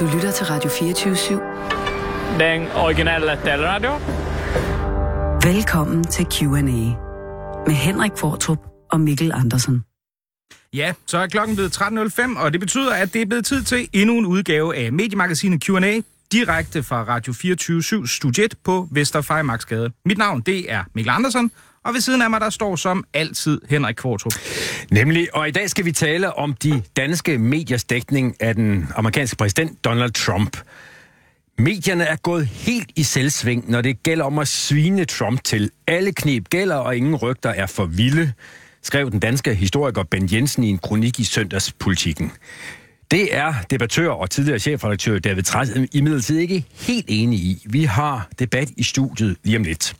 Du lytter til Radio 24-7. Den originale taleradio. Velkommen til Q&A med Henrik Fortrup og Mikkel Andersen. Ja, så er klokken blevet 13.05, og det betyder, at det er blevet tid til endnu en udgave af mediemagasinet Q&A, direkte fra Radio 24 Studiet på Vesterfejmarksgade. Mit navn, det er Mikkel Andersen, og ved siden af mig, der står som altid Henrik Kvartrup. Nemlig, og i dag skal vi tale om de danske mediers dækning af den amerikanske præsident Donald Trump. Medierne er gået helt i selvsving, når det gælder om at svine Trump til. Alle knep gælder, og ingen rygter er for vilde, skrev den danske historiker Ben Jensen i en kronik i søndagspolitikken. Det er debattør og tidligere chefredaktør David Træs imidlertid ikke helt enig i. Vi har debat i studiet lige om lidt.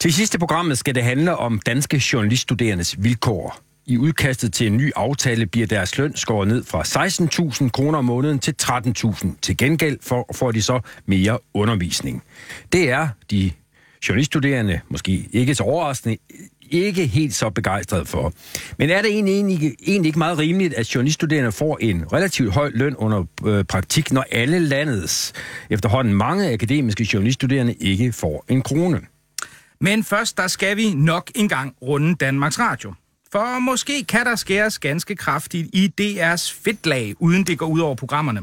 Til sidste programmet skal det handle om danske journaliststuderendes vilkår. I udkastet til en ny aftale bliver deres løn skåret ned fra 16.000 kroner om måneden til 13.000. Til gengæld får de så mere undervisning. Det er de journaliststuderende, måske ikke så overraskende, ikke helt så begejstret for. Men er det egentlig, egentlig, egentlig ikke meget rimeligt, at journaliststuderende får en relativt høj løn under øh, praktik, når alle landets efterhånden mange akademiske journaliststuderende ikke får en krone? Men først, der skal vi nok engang runde Danmarks Radio. For måske kan der skæres ganske kraftigt i DR's fedtlag, uden det går ud over programmerne.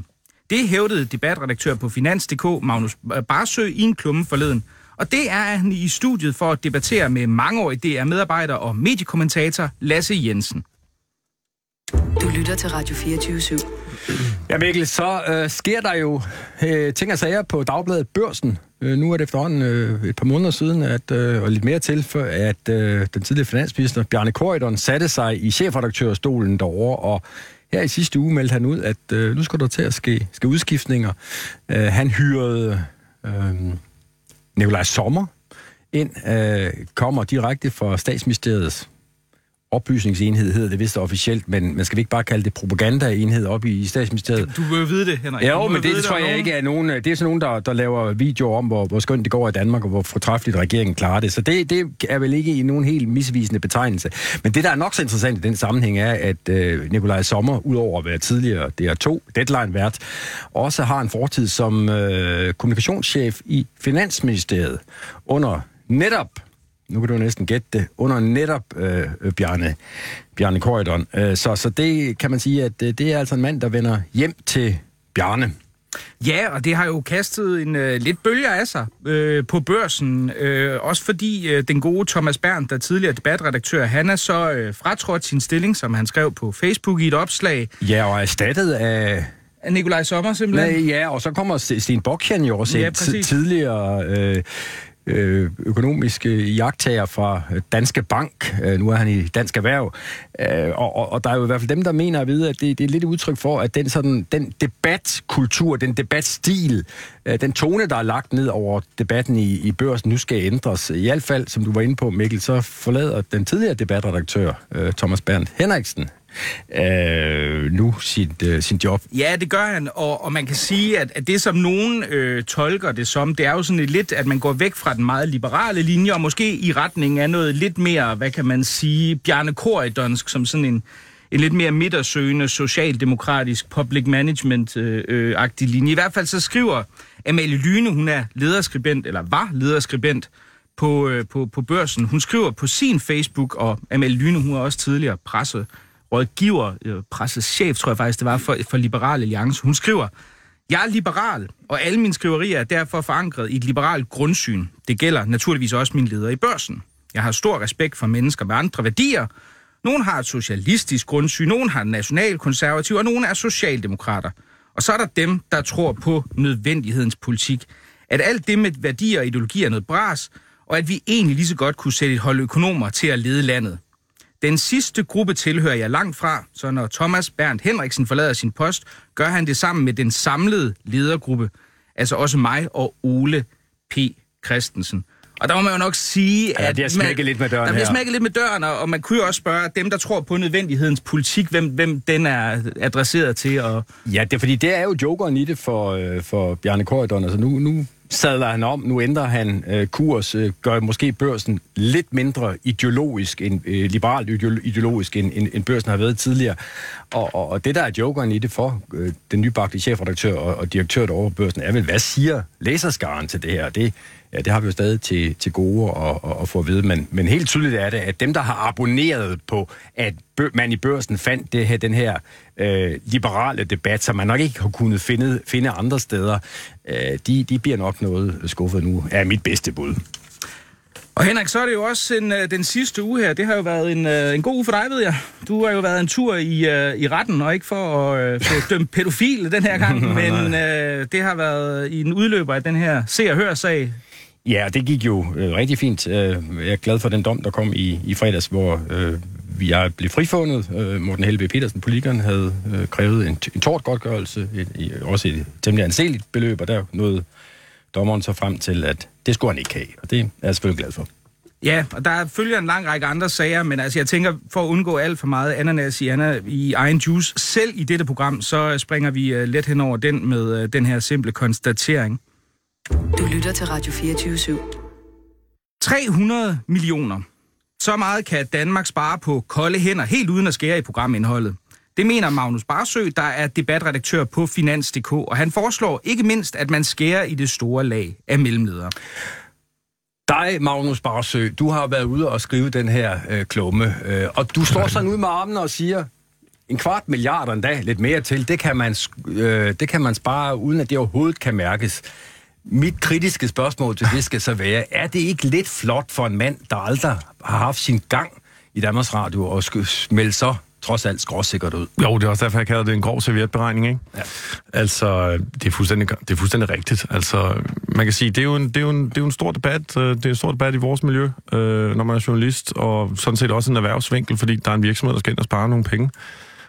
Det hævdede debatredaktør på Finans.dk, Magnus Barsø, i en klumme forleden. Og det er han i studiet for at debattere med mangeårig DR-medarbejder og mediekommentator Lasse Jensen. Lytter til Radio 24 /7. Ja, Mikkel, så øh, sker der jo øh, ting og sager på Dagbladet Børsen. Øh, nu er det efterhånden øh, et par måneder siden, at, øh, og lidt mere til, for at øh, den tidligere finansminister Bjarne Korydon satte sig i chefredaktørstolen derovre, og her i sidste uge meldte han ud, at øh, nu skal der til at ske, ske udskiftninger. Øh, han hyrede øh, Nikolaj Sommer ind, øh, kommer direkte fra statsministeriets oplysningsenhed hedder det vist officielt, men man skal vi ikke bare kalde det propagandaenhed op i statsministeriet? Du jo vide det, Henrik. Ja, Du men det, vide tror jeg nogen. ikke er nogen... Det er sådan nogen, der, der laver videoer om, hvor, hvor skønt det går i Danmark, og hvor fortræffeligt regeringen klarer det. Så det, det er vel ikke i nogen helt misvisende betegnelse. Men det, der er nok så interessant i den sammenhæng, er, at øh, Nikolaj Sommer, udover at være tidligere DR2 Deadline-vært, også har en fortid som øh, kommunikationschef i Finansministeriet under netop nu kan du næsten gætte det, under netop øh, Bjarne, Bjarne Korydon. Øh, så, så det kan man sige, at øh, det er altså en mand, der vender hjem til Bjarne. Ja, og det har jo kastet en øh, lidt bølger af sig øh, på børsen. Øh, også fordi øh, den gode Thomas Berndt, der er tidligere debatredaktør, han er så øh, fratrådt sin stilling, som han skrev på Facebook i et opslag. Ja, og erstattet af... Af Nikolaj Sommer simpelthen. Nej, ja, og så kommer St- Sten Bokjan jo også Ja, præcis. tidligere øh, Øh, økonomiske jagttager fra Danske Bank. Øh, nu er han i Dansk Erhverv. Øh, og, og, og der er jo i hvert fald dem, der mener at vide, at det, det er lidt et udtryk for, at den, sådan, den debatkultur, den debatstil, den tone, der er lagt ned over debatten i, i børsen, nu skal ændres. I hvert fald, som du var inde på, Mikkel, så forlader den tidligere debatredaktør, Thomas Berndt Henriksen, øh, nu sit, øh, sin job. Ja, det gør han, og, og man kan sige, at, at det som nogen øh, tolker det som, det er jo sådan lidt, at man går væk fra den meget liberale linje, og måske i retning af noget lidt mere, hvad kan man sige, Bjarne Korydonsk, som sådan en, en lidt mere midtersøgende, socialdemokratisk, public management-agtig øh, øh, linje. I hvert fald så skriver Amalie Lyne, hun er lederskribent, eller var lederskribent, på, øh, på, på børsen. Hun skriver på sin Facebook, og Amalie Lyne, hun er også tidligere presse, rådgiver, øh, pressechef, tror jeg faktisk det var, for, for Liberal Alliance. Hun skriver, jeg er liberal, og alle mine skriverier er derfor forankret i et liberalt grundsyn. Det gælder naturligvis også min leder i børsen. Jeg har stor respekt for mennesker med andre værdier. Nogle har et socialistisk grundsyn, nogle har nationalkonservativ, og nogle er socialdemokrater. Og så er der dem, der tror på nødvendighedens politik. At alt det med værdier og ideologi er noget bras, og at vi egentlig lige så godt kunne sætte et hold økonomer til at lede landet. Den sidste gruppe tilhører jeg langt fra, så når Thomas Berndt Henriksen forlader sin post, gør han det sammen med den samlede ledergruppe, altså også mig og Ole P. Christensen. Og der må man jo nok sige, Ja, at... det man, lidt med døren Der bliver smækket lidt med døren, og, man kunne jo også spørge dem, der tror på nødvendighedens politik, hvem, hvem den er adresseret til. Og, Ja, det er fordi, det er jo jokeren i det for, øh, for Bjarne Korydon. Altså nu, nu sadler han om, nu ændrer han øh, kurs, øh, gør måske børsen lidt mindre ideologisk, end, øh, liberalt ideologisk, end, end, end børsen har været tidligere. Og, og, og det, der er jokeren i det for øh, den nybagte chefredaktør og, og direktør over børsen, er vel, hvad siger læserskaren til det her? Det, ja, det har vi jo stadig til, til gode at, at, at få at vide, men, men helt tydeligt er det, at dem, der har abonneret på, at man i børsen fandt det her, den her øh, liberale debat, som man nok ikke har kunnet finde, finde andre steder, øh, de, de bliver nok noget skuffet nu, er mit bedste bud. Og Henrik, så er det jo også en, øh, den sidste uge her. Det har jo været en, øh, en god uge for dig, ved jeg. Du har jo været en tur i, uh, i retten, og ikke for at uh, få dømt pædofil den her gang, men uh, det har været i en udløber af den her se- og hør-sag. Ja, det gik jo øh, rigtig fint. Øh, jeg er glad for den dom, der kom i, i fredags, hvor øh, jeg blev frifundet. Øh, Morten Helbe Petersen, politikeren, havde øh, krævet en, en tortgodtgørelse, et, et, også et temmelig anseligt beløb, og der nåede dommeren så frem til, at det skulle han ikke have, og det er jeg selvfølgelig glad for. Ja, og der følger en lang række andre sager, men altså jeg tænker, for at undgå alt for meget ananas i, Anna, i egen juice, selv i dette program, så springer vi uh, let hen over den med uh, den her simple konstatering. Du lytter til Radio 24 /7. 300 millioner. Så meget kan Danmark spare på kolde hænder, helt uden at skære i programindholdet. Det mener Magnus Barsø, der er debatredaktør på Finans.dk, og han foreslår ikke mindst, at man skærer i det store lag af mellemledere. Dig, Magnus Barsø, du har været ude og skrive den her øh, klumme, øh, og du står sådan ud med armene og siger, en kvart milliard endda, lidt mere til, det kan, man, øh, det kan man spare, uden at det overhovedet kan mærkes. Mit kritiske spørgsmål til det skal så være, er det ikke lidt flot for en mand, der aldrig har haft sin gang i Danmarks Radio, og smelde så trods alt skråsikkert ud. Jo, det er også derfor, jeg kalder det en grov servietberegning, ikke? Ja. Altså, det er, fuldstændig, det er fuldstændig rigtigt. Altså, man kan sige, det er jo en, det er jo en, det er jo en stor debat. Øh, det er en stor debat i vores miljø, øh, når man er journalist, og sådan set også en erhvervsvinkel, fordi der er en virksomhed, der skal ind og spare nogle penge.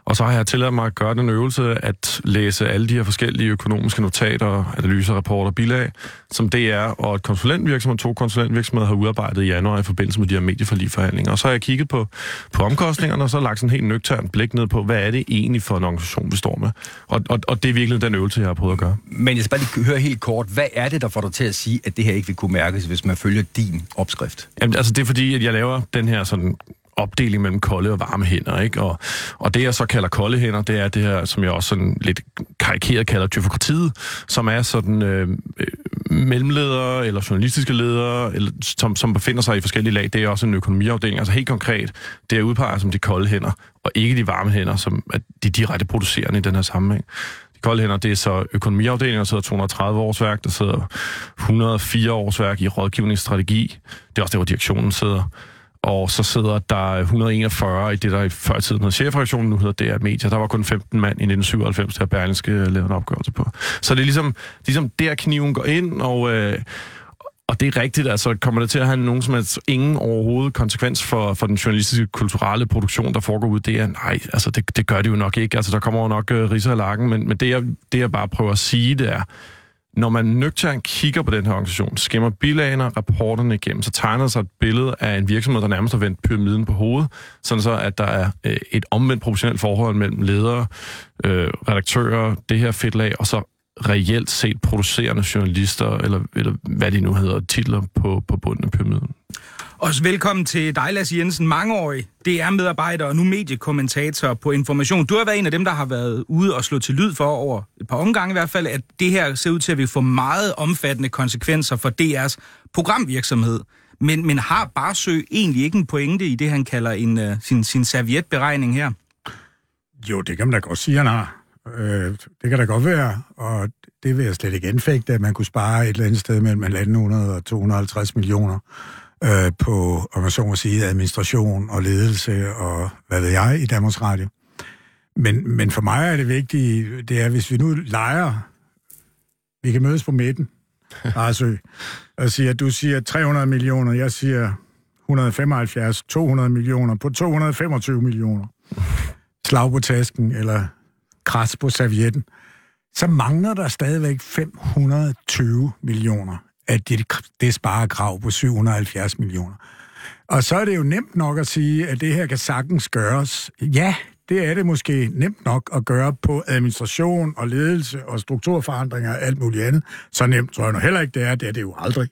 Og så har jeg tilladt mig at gøre den øvelse at læse alle de her forskellige økonomiske notater, analyser, rapporter, bilag, som DR og et konsulentvirksomhed, to konsulentvirksomheder har udarbejdet i januar i forbindelse med de her medieforligforhandlinger. Og så har jeg kigget på, på omkostningerne, og så lagt sådan en helt nøgtern blik ned på, hvad er det egentlig for en organisation, vi står med. Og, og, og det er virkelig den øvelse, jeg har prøvet at gøre. Men jeg skal bare lige høre helt kort, hvad er det, der får dig til at sige, at det her ikke vil kunne mærkes, hvis man følger din opskrift? Jamen, altså det er fordi, at jeg laver den her sådan opdeling mellem kolde og varme hænder. Ikke? Og, og det, jeg så kalder kolde hænder, det er det her, som jeg også sådan lidt karikeret kalder tyfokratiet, som er sådan øh, øh, mellemledere eller journalistiske ledere, eller, som, som befinder sig i forskellige lag. Det er også en økonomiafdeling. Altså helt konkret, det er udpeget som de kolde hænder, og ikke de varme hænder, som er de direkte producerende i den her sammenhæng. De kolde hænder, det er så økonomiafdelingen, der sidder 230 årsværk, der sidder 104 årsværk i rådgivningsstrategi. Det er også der, hvor direktionen sidder og så sidder der 141 i det, der i før tiden hed chefredaktionen, nu hedder DR Media. Der var kun 15 mand i 1997, der Berlingske øh, lavede en opgørelse på. Så det er ligesom, ligesom der kniven går ind, og, øh, og det er rigtigt, altså kommer det til at have nogen som helst ingen overhovedet konsekvens for, for den journalistiske, kulturelle produktion, der foregår ud, det er, nej, altså det, det gør det jo nok ikke. Altså der kommer jo nok øh, riser og lakken, men, men det, jeg, det jeg bare prøver at sige, det er, når man nøgternt kigger på den her organisation, skimmer bilagene og rapporterne igennem, så tegner sig et billede af en virksomhed, der nærmest har vendt pyramiden på hovedet, sådan så, at der er øh, et omvendt proportionelt forhold mellem ledere, øh, redaktører, det her fedtlag, og så reelt set producerende journalister, eller, eller hvad de nu hedder, titler på, på bunden af pyramiden. Også velkommen til dig, Lasse Jensen, mangeårig DR-medarbejder og nu mediekommentator på Information. Du har været en af dem, der har været ude og slå til lyd for over et par omgange i hvert fald, at det her ser ud til at vi få meget omfattende konsekvenser for DR's programvirksomhed. Men, men har Barsø egentlig ikke en pointe i det, han kalder en, uh, sin, sin servietberegning her? Jo, det kan man da godt sige, han har. Øh, det kan da godt være, og det vil jeg slet ikke anfægte, at man kunne spare et eller andet sted mellem 1.500 og 250 millioner øh, på, om man så må sige, administration og ledelse og hvad ved jeg i Danmarks Radio. Men, men for mig er det vigtige, det er, hvis vi nu leger, vi kan mødes på midten, Arsø, og siger, du siger 300 millioner, jeg siger 175, 200 millioner på 225 millioner. Slag på tasken, eller kras på servietten. Så mangler der stadigvæk 520 millioner at det, det sparer krav på 770 millioner. Og så er det jo nemt nok at sige, at det her kan sagtens gøres. Ja, det er det måske nemt nok at gøre på administration og ledelse og strukturforandringer og alt muligt andet. Så nemt tror jeg nu heller ikke, det er. Det er det jo aldrig.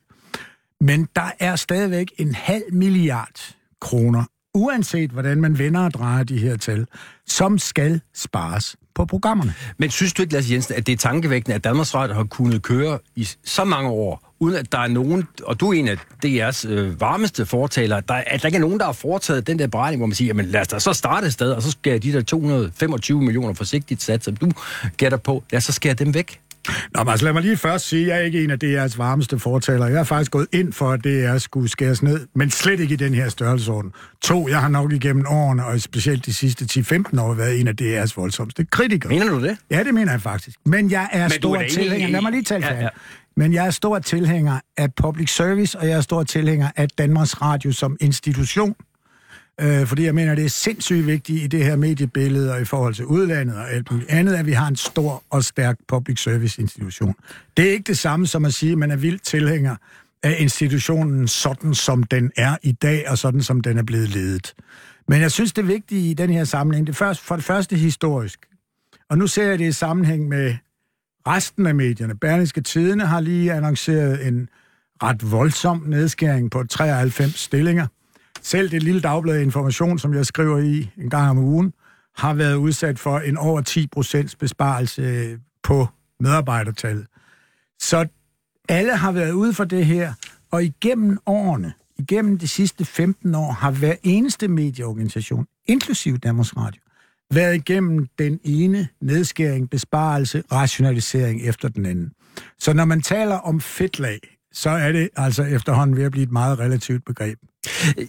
Men der er stadigvæk en halv milliard kroner, uanset hvordan man vender og drejer de her tal, som skal spares på programmerne. Men synes du ikke, Lasse Jensen, at det er tankevækkende, at Danmarks Radio har kunnet køre i så mange år, uden at der er nogen, og du er en af DR's øh, varmeste fortalere, der, at der ikke er nogen, der har foretaget den der beregning, hvor man siger, jamen lad os da så starte et sted, og så skal de der 225 millioner forsigtigt sat, som du gætter på, lad os så skære dem væk. Nå, men altså lad mig lige først sige, at jeg er ikke en af DR's varmeste fortalere. Jeg har faktisk gået ind for, at DR skulle skæres ned, men slet ikke i den her størrelsesorden. To, jeg har nok igennem årene, og specielt de sidste 10-15 år, været en af DR's voldsomste kritikere. Mener du det? Ja, det mener jeg faktisk. Men jeg er Men stor er tilhænger. i- Lad mig lige tale Ja, ja. Men jeg er stor tilhænger af public service, og jeg er stor tilhænger af Danmarks Radio som institution. Øh, fordi jeg mener, det er sindssygt vigtigt i det her mediebillede og i forhold til udlandet og alt muligt andet, at vi har en stor og stærk public service institution. Det er ikke det samme som at sige, at man er vildt tilhænger af institutionen sådan, som den er i dag, og sådan, som den er blevet ledet. Men jeg synes, det vigtige i den her sammenhæng, det først, for det første historisk. Og nu ser jeg det i sammenhæng med resten af medierne. Berlingske Tidene har lige annonceret en ret voldsom nedskæring på 93 stillinger. Selv det lille dagblad Information, som jeg skriver i en gang om ugen, har været udsat for en over 10 procents besparelse øh, på medarbejdertallet. Så alle har været ude for det her, og igennem årene, igennem de sidste 15 år, har hver eneste medieorganisation, inklusive Danmarks Radio, været igennem den ene nedskæring, besparelse, rationalisering efter den anden. Så når man taler om fedtlag, så er det altså efterhånden ved at blive et meget relativt begreb.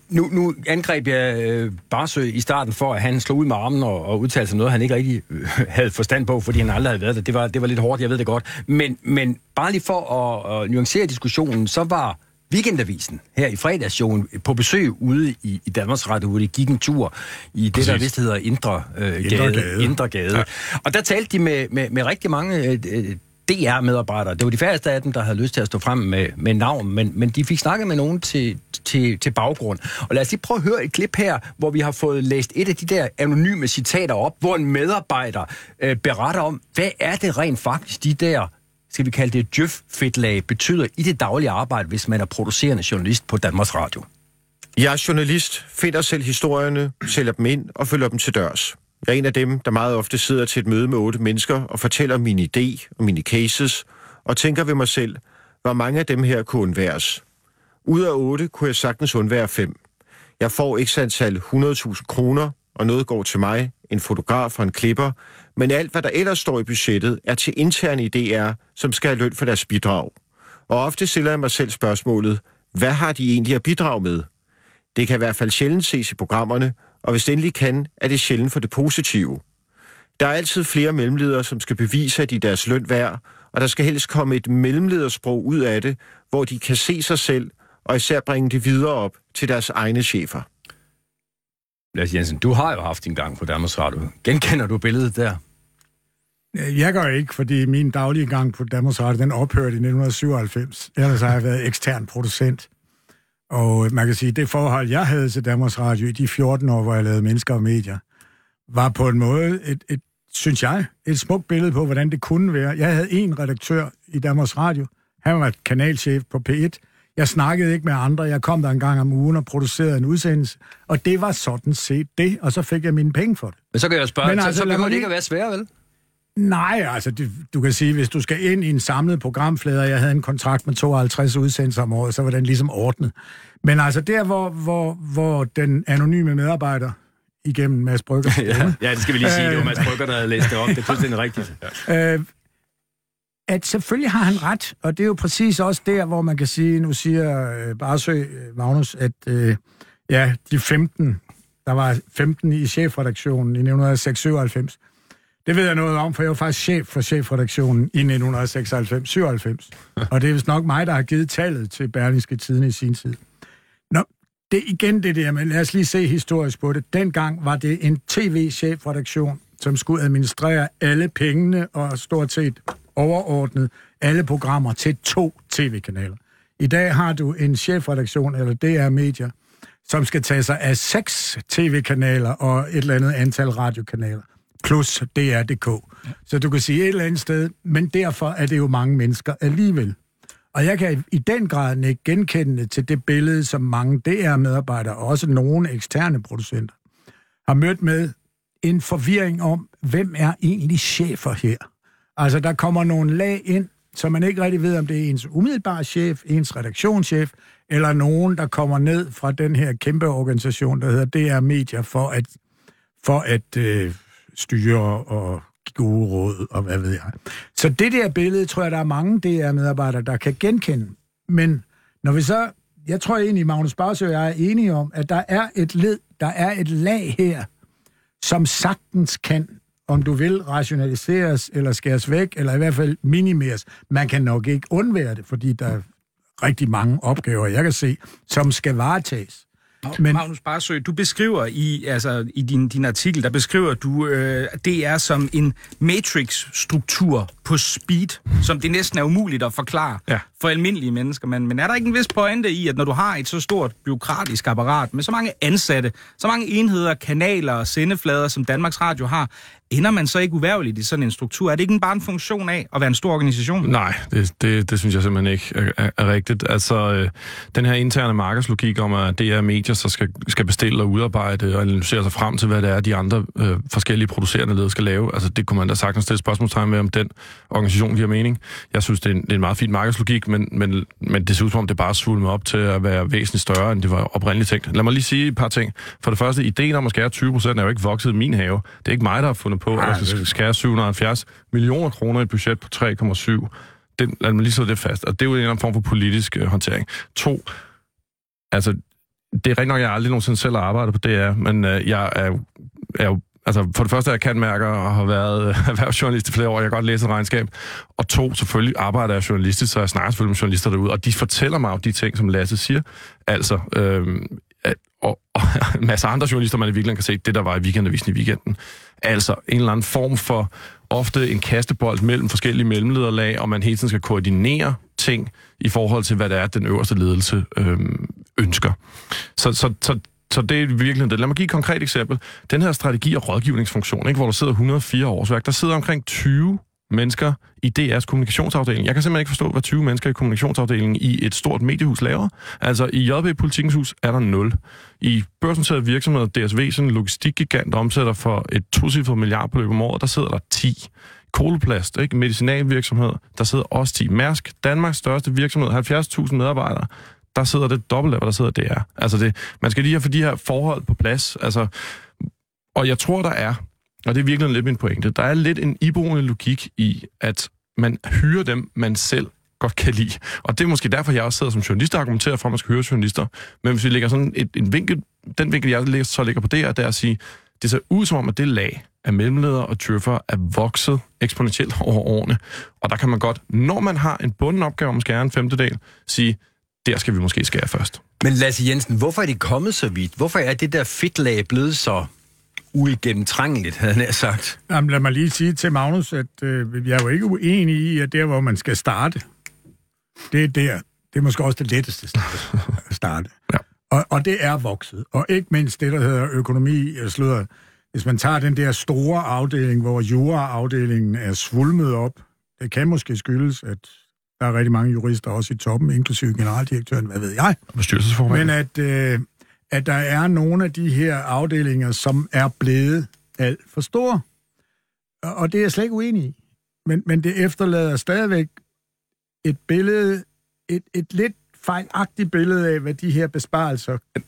Nu, nu angreb jeg øh, Barsø i starten for, at han slog ud med armen og, og udtalte sig noget, han ikke rigtig øh, havde forstand på, fordi han aldrig havde været der. Det var, det var lidt hårdt, jeg ved det godt. Men, men bare lige for at, at nuancere diskussionen, så var Weekendavisen her i fredagsjoen på besøg ude i, i Danmarks Radio, hvor de gik en tur i det, Præcis. der vist hedder Indre, øh, Indre Gade. Gade. Indre Gade. Ja. Og der talte de med, med, med rigtig mange øh, DR-medarbejdere. Det var de færreste af dem, der havde lyst til at stå frem med, med navn, men, men de fik snakket med nogen til, til, til baggrund. Og lad os lige prøve at høre et klip her, hvor vi har fået læst et af de der anonyme citater op, hvor en medarbejder øh, beretter om, hvad er det rent faktisk, de der skal vi kalde det djøf fedtlag betyder i det daglige arbejde, hvis man er producerende journalist på Danmarks Radio. Jeg er journalist, finder selv historierne, sælger dem ind og følger dem til dørs. Jeg er en af dem, der meget ofte sidder til et møde med otte mennesker og fortæller min idé og mine cases, og tænker ved mig selv, hvor mange af dem her kunne undværes. Ud af otte kunne jeg sagtens undvære fem. Jeg får ikke antal 100.000 kroner, og noget går til mig, en fotograf og en klipper, men alt, hvad der ellers står i budgettet, er til interne idéer, som skal have løn for deres bidrag. Og ofte stiller jeg mig selv spørgsmålet, hvad har de egentlig at bidrage med? Det kan i hvert fald sjældent ses i programmerne, og hvis det endelig kan, er det sjældent for det positive. Der er altid flere mellemledere, som skal bevise, at de er deres løn værd, og der skal helst komme et mellemledersprog ud af det, hvor de kan se sig selv, og især bringe det videre op til deres egne chefer. Lars Jensen, du har jo haft en gang på Danmarks Radio. Genkender du billedet der? Jeg gør ikke, fordi min daglige gang på Danmarks Radio, den ophørte i 1997. Ellers har jeg været ekstern producent. Og man kan sige, det forhold, jeg havde til Danmarks Radio i de 14 år, hvor jeg lavede mennesker og medier, var på en måde et, et synes jeg, et smukt billede på, hvordan det kunne være. Jeg havde en redaktør i Danmarks Radio. Han var kanalchef på P1. Jeg snakkede ikke med andre. Jeg kom der en gang om ugen og producerede en udsendelse. Og det var sådan set det, og så fik jeg mine penge for det. Men så kan jeg spørge, Men så, altså, så lad behøver det ikke at være svært, vel? Nej, altså du, du kan sige, hvis du skal ind i en samlet programflader, jeg havde en kontrakt med 52 udsendelser om året, så var den ligesom ordnet. Men altså der, hvor, hvor, hvor den anonyme medarbejder igennem Mads Brygger, Ja, ja, det skal vi lige sige. Det var Mads Brygger, der havde læst det op. Det er fuldstændig rigtigt. Ja. øh, at selvfølgelig har han ret, og det er jo præcis også der, hvor man kan sige, nu siger øh, Barsø, øh, Magnus, at øh, ja, de 15, der var 15 i chefredaktionen i 1996, det ved jeg noget om, for jeg var faktisk chef for chefredaktionen i 1996-97. Og det er vist nok mig, der har givet tallet til Berlingske Tiden i sin tid. Nå, det er igen det der, men lad os lige se historisk på det. Dengang var det en tv-chefredaktion, som skulle administrere alle pengene og stort set overordnet alle programmer til to tv-kanaler. I dag har du en chefredaktion, eller DR Media, som skal tage sig af seks tv-kanaler og et eller andet antal radiokanaler, plus DR.dk. Så du kan sige et eller andet sted, men derfor er det jo mange mennesker alligevel. Og jeg kan i den grad ikke genkende til det billede, som mange DR-medarbejdere, og også nogle eksterne producenter, har mødt med en forvirring om, hvem er egentlig chefer her? Altså, der kommer nogle lag ind, så man ikke rigtig ved, om det er ens umiddelbare chef, ens redaktionschef, eller nogen, der kommer ned fra den her kæmpe organisation, der hedder DR Media, for at, for at øh, styre og gode råd, og hvad ved jeg. Så det der billede, tror jeg, der er mange DR-medarbejdere, der kan genkende. Men når vi så... Jeg tror egentlig, Magnus Barsø og jeg er enige om, at der er et led, der er et lag her, som sagtens kan, om du vil, rationaliseres eller skæres væk, eller i hvert fald minimeres. Man kan nok ikke undvære det, fordi der er rigtig mange opgaver, jeg kan se, som skal varetages. Men... Magnus Barsø, du beskriver i, altså, i din, din artikel, der beskriver du øh, det er som en matrix-struktur på speed, som det næsten er umuligt at forklare ja. for almindelige mennesker. Men, men er der ikke en vis pointe i, at når du har et så stort byråkratisk apparat med så mange ansatte, så mange enheder, kanaler og sendeflader, som Danmarks Radio har, ender man så ikke uværligt i sådan en struktur? Er det ikke bare en funktion af at være en stor organisation? Nej, det, det, det synes jeg simpelthen ikke er, er, er rigtigt. Altså, øh, den her interne markedslogik om, at det er medier, så skal, skal bestille og udarbejde og analysere sig frem til, hvad det er, de andre øh, forskellige producerende led skal lave. Altså, det kunne man da sagtens stille spørgsmålstegn ved, om den organisation giver mening. Jeg synes, det er en, det er en meget fin markedslogik, men, men, men det ser ud som om, det bare svulmer op til at være væsentligt større, end det var oprindeligt tænkt. Lad mig lige sige et par ting. For det første, ideen om at skære 20 procent er jo ikke vokset i min have. Det er ikke mig, der har fundet på, at der skal skære 770 millioner kroner i et budget på 3,7. Det, lad mig lige så det fast. Og det er jo en eller anden form for politisk øh, håndtering. To, altså, det er rigtig nok, jeg aldrig nogensinde selv har arbejdet på DR, men øh, jeg er, er jo Altså, for det første er jeg kantmærker og har været øh, erhvervsjournalist i flere år. Jeg kan godt læse et regnskab. Og to, selvfølgelig arbejder jeg journalistisk, så jeg snakker selvfølgelig med journalister derude, og de fortæller mig jo de ting, som Lasse siger. Altså, øh, og, og en masse andre journalister, man i virkeligheden kan se, det der var i weekendavisen i weekenden. Altså en eller anden form for ofte en kastebold mellem forskellige mellemlederlag, og man hele tiden skal koordinere ting i forhold til, hvad det er, den øverste ledelse øh, ønsker. Så, så, så så det er virkelig det. Lad mig give et konkret eksempel. Den her strategi- og rådgivningsfunktion, ikke, hvor der sidder 104 årsværk, der sidder omkring 20 mennesker i DR's kommunikationsafdeling. Jeg kan simpelthen ikke forstå, hvad 20 mennesker i kommunikationsafdelingen i et stort mediehus laver. Altså, i JB Politikens Hus er der 0. I børsnoterede virksomheder, DSV, sådan en logistikgigant, der omsætter for et tocifret milliardbeløb om året, der sidder der 10. Koloplast, ikke? medicinalvirksomhed, der sidder også 10. Mærsk, Danmarks største virksomhed, 70.000 medarbejdere, der sidder det dobbelt af, hvad der sidder DR. Altså det, man skal lige have for de her forhold på plads. Altså, og jeg tror, der er, og det er virkelig lidt min pointe, der er lidt en iboende logik i, at man hyrer dem, man selv godt kan lide. Og det er måske derfor, jeg også sidder som journalist og argumenterer for, at man skal høre journalister. Men hvis vi lægger sådan et, en vinkel, den vinkel, jeg så ligger på det, er, det er at sige, det ser ud som om, at det lag af mellemledere og tøffer er vokset eksponentielt over årene. Og der kan man godt, når man har en bunden opgave om at skære en femtedel, sige, der skal vi måske skære først. Men Lasse Jensen, hvorfor er det kommet så vidt? Hvorfor er det der fedtlag blevet så uigennemtrængeligt, havde jeg sagt? Jamen, lad mig lige sige til Magnus, at øh, jeg er jo ikke uenig i, at der, hvor man skal starte, det er der. Det er måske også det letteste at starte. ja. og, og det er vokset. Og ikke mindst det, der hedder økonomi, slår, hvis man tager den der store afdeling, hvor jura-afdelingen er svulmet op, det kan måske skyldes, at der er rigtig mange jurister også i toppen, inklusive generaldirektøren, hvad ved jeg. Men at, øh, at der er nogle af de her afdelinger, som er blevet alt for store. Og det er jeg slet ikke uenig i. Men, men det efterlader stadigvæk et billede, et, et lidt fejlagtigt billede af, hvad de her besparelser øh,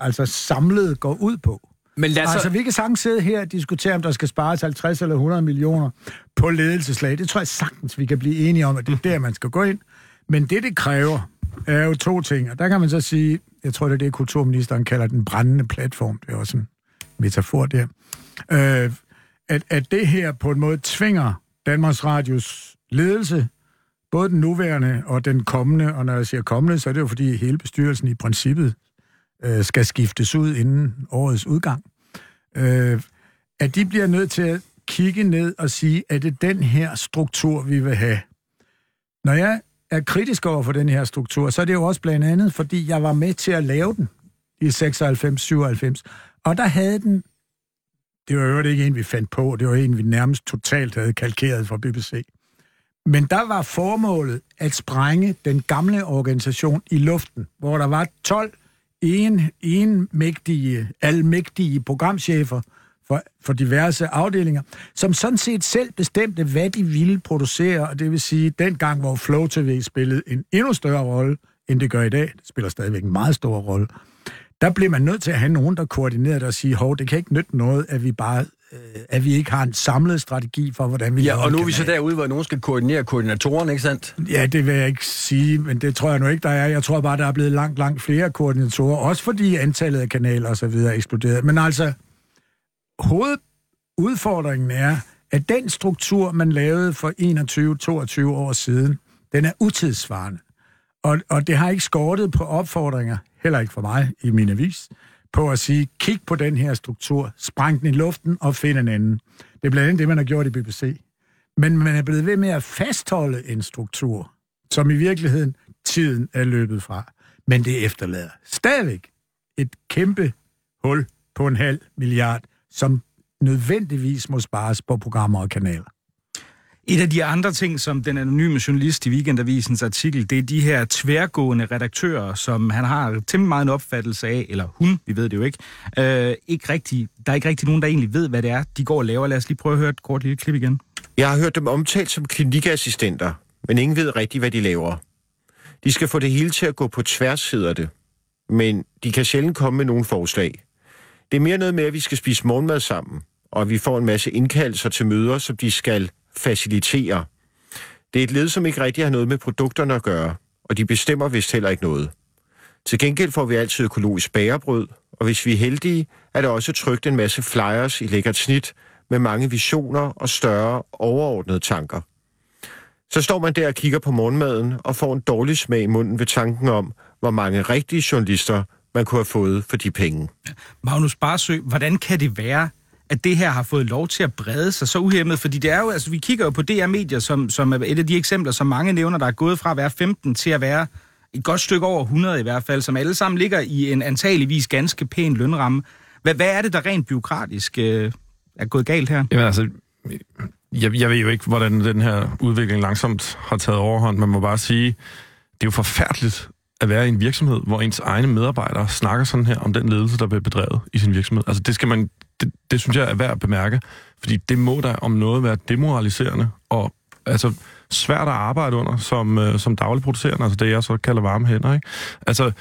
altså samlet går ud på. Men lad så... Altså, vi kan sagtens sidde her og diskutere, om der skal spares 50 eller 100 millioner på ledelseslag. Det tror jeg sagtens, vi kan blive enige om, at det er der, man skal gå ind. Men det, det kræver, er jo to ting. Og der kan man så sige, jeg tror, det er det, kulturministeren kalder den brændende platform. Det er også en metafor der. Øh, at, at det her på en måde tvinger Danmarks Radios ledelse, både den nuværende og den kommende, og når jeg siger kommende, så er det jo fordi hele bestyrelsen i princippet øh, skal skiftes ud inden årets udgang, øh, at de bliver nødt til at kigge ned og sige, at det den her struktur, vi vil have. Når jeg er kritisk over for den her struktur, så er det jo også blandt andet, fordi jeg var med til at lave den. i 96, 97. Og der havde den, det var jo ikke en, vi fandt på, det var en, vi nærmest totalt havde kalkeret fra BBC. Men der var formålet at sprænge den gamle organisation i luften, hvor der var 12 en, en mægtige, almægtige programchefer for, for diverse afdelinger, som sådan set selv bestemte, hvad de ville producere, og det vil sige, dengang, hvor Flow TV spillede en endnu større rolle, end det gør i dag, det spiller stadigvæk en meget stor rolle, der blev man nødt til at have nogen, der koordinerede det og sige, hov, det kan ikke nytte noget, at vi bare øh, at vi ikke har en samlet strategi for, hvordan vi Ja, og nu er vi så derude, hvor nogen skal koordinere koordinatoren, ikke sandt? Ja, det vil jeg ikke sige, men det tror jeg nu ikke, der er. Jeg tror bare, der er blevet langt, langt flere koordinatorer, også fordi antallet af kanaler og så videre er eksploderet. Men altså, hovedudfordringen er, at den struktur, man lavede for 21-22 år siden, den er utidsvarende. Og, og det har ikke skortet på opfordringer, heller ikke for mig i min avis, på at sige, kig på den her struktur, spræng den i luften og find en anden. Det er blandt andet det, man har gjort i BBC. Men man er blevet ved med at fastholde en struktur, som i virkeligheden tiden er løbet fra. Men det efterlader stadigvæk et kæmpe hul på en halv milliard, som nødvendigvis må spares på programmer og kanaler. Et af de andre ting, som den anonyme journalist i Weekendavisens artikel, det er de her tværgående redaktører, som han har temmelig meget en opfattelse af, eller hun, vi ved det jo ikke, øh, ikke rigtig, der er ikke rigtig nogen, der egentlig ved, hvad det er, de går og laver. Lad os lige prøve at høre et kort lille klip igen. Jeg har hørt dem omtalt som klinikassistenter, men ingen ved rigtigt, hvad de laver. De skal få det hele til at gå på tværs, hedder det. Men de kan sjældent komme med nogen forslag. Det er mere noget med, at vi skal spise morgenmad sammen, og vi får en masse indkaldelser til møder, som de skal facilitere. Det er et led, som ikke rigtig har noget med produkterne at gøre, og de bestemmer vist heller ikke noget. Til gengæld får vi altid økologisk bagerbrød, og hvis vi er heldige, er der også trygt en masse flyers i lækkert snit med mange visioner og større overordnede tanker. Så står man der og kigger på morgenmaden og får en dårlig smag i munden ved tanken om, hvor mange rigtige journalister man kunne have fået for de penge. Magnus Barsø, hvordan kan det være, at det her har fået lov til at brede sig så uhemmet? Fordi det er jo, altså vi kigger jo på DR-medier, som, som er et af de eksempler, som mange nævner, der er gået fra at være 15 til at være et godt stykke over 100 i hvert fald, som alle sammen ligger i en antageligvis ganske pæn lønramme. Hvad, hvad er det, der rent byråkratisk øh, er gået galt her? Jamen altså, jeg, jeg ved jo ikke, hvordan den her udvikling langsomt har taget overhånd. Man må bare sige, det er jo forfærdeligt at være i en virksomhed, hvor ens egne medarbejdere snakker sådan her om den ledelse, der bliver bedrevet i sin virksomhed. Altså det skal man, det, det synes jeg er værd at bemærke, fordi det må da om noget være demoraliserende og altså svært at arbejde under som, øh, som daglig producerende, altså det jeg så kalder varme hænder, ikke? Altså,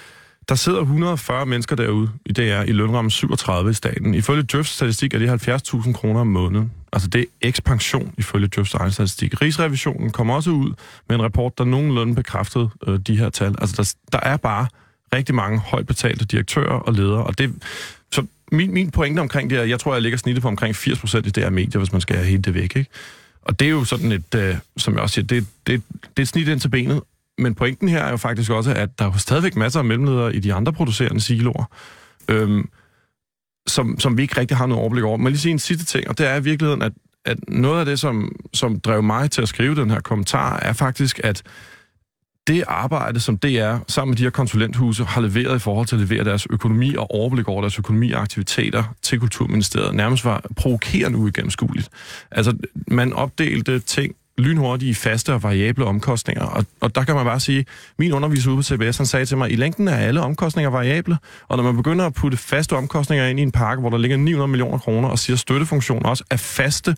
der sidder 140 mennesker derude i DR i lønramme 37 i staten. Ifølge Djøfs statistik er det 70.000 kroner om måneden. Altså det er ekspansion ifølge Djøfs egen statistik. Rigsrevisionen kommer også ud med en rapport, der nogenlunde bekræftede øh, de her tal. Altså der, der er bare rigtig mange højt betalte direktører og ledere, og det... Så min, min pointe omkring det er, jeg tror, jeg ligger snittet på omkring 80% i DR medier, hvis man skal have helt det væk, ikke? Og det er jo sådan et, øh, som jeg også siger, det, det, det er et snit ind til benet, men pointen her er jo faktisk også, at der er jo stadigvæk masser af mellemledere i de andre producerende siloer, øhm, som, som vi ikke rigtig har noget overblik over. Men lige sige en sidste ting, og det er i virkeligheden, at, at noget af det, som, som drev mig til at skrive den her kommentar, er faktisk, at det arbejde, som DR sammen med de her konsulenthuse har leveret i forhold til at levere deres økonomi og overblik over deres økonomi og aktiviteter til Kulturministeriet, nærmest var provokerende uigennemskueligt. Altså, man opdelte ting lynhurtige, faste og variable omkostninger. Og, og der kan man bare sige, min underviser ude på CBS, han sagde til mig, i længden er alle omkostninger variable, og når man begynder at putte faste omkostninger ind i en pakke, hvor der ligger 900 millioner kroner, og siger støttefunktioner også er faste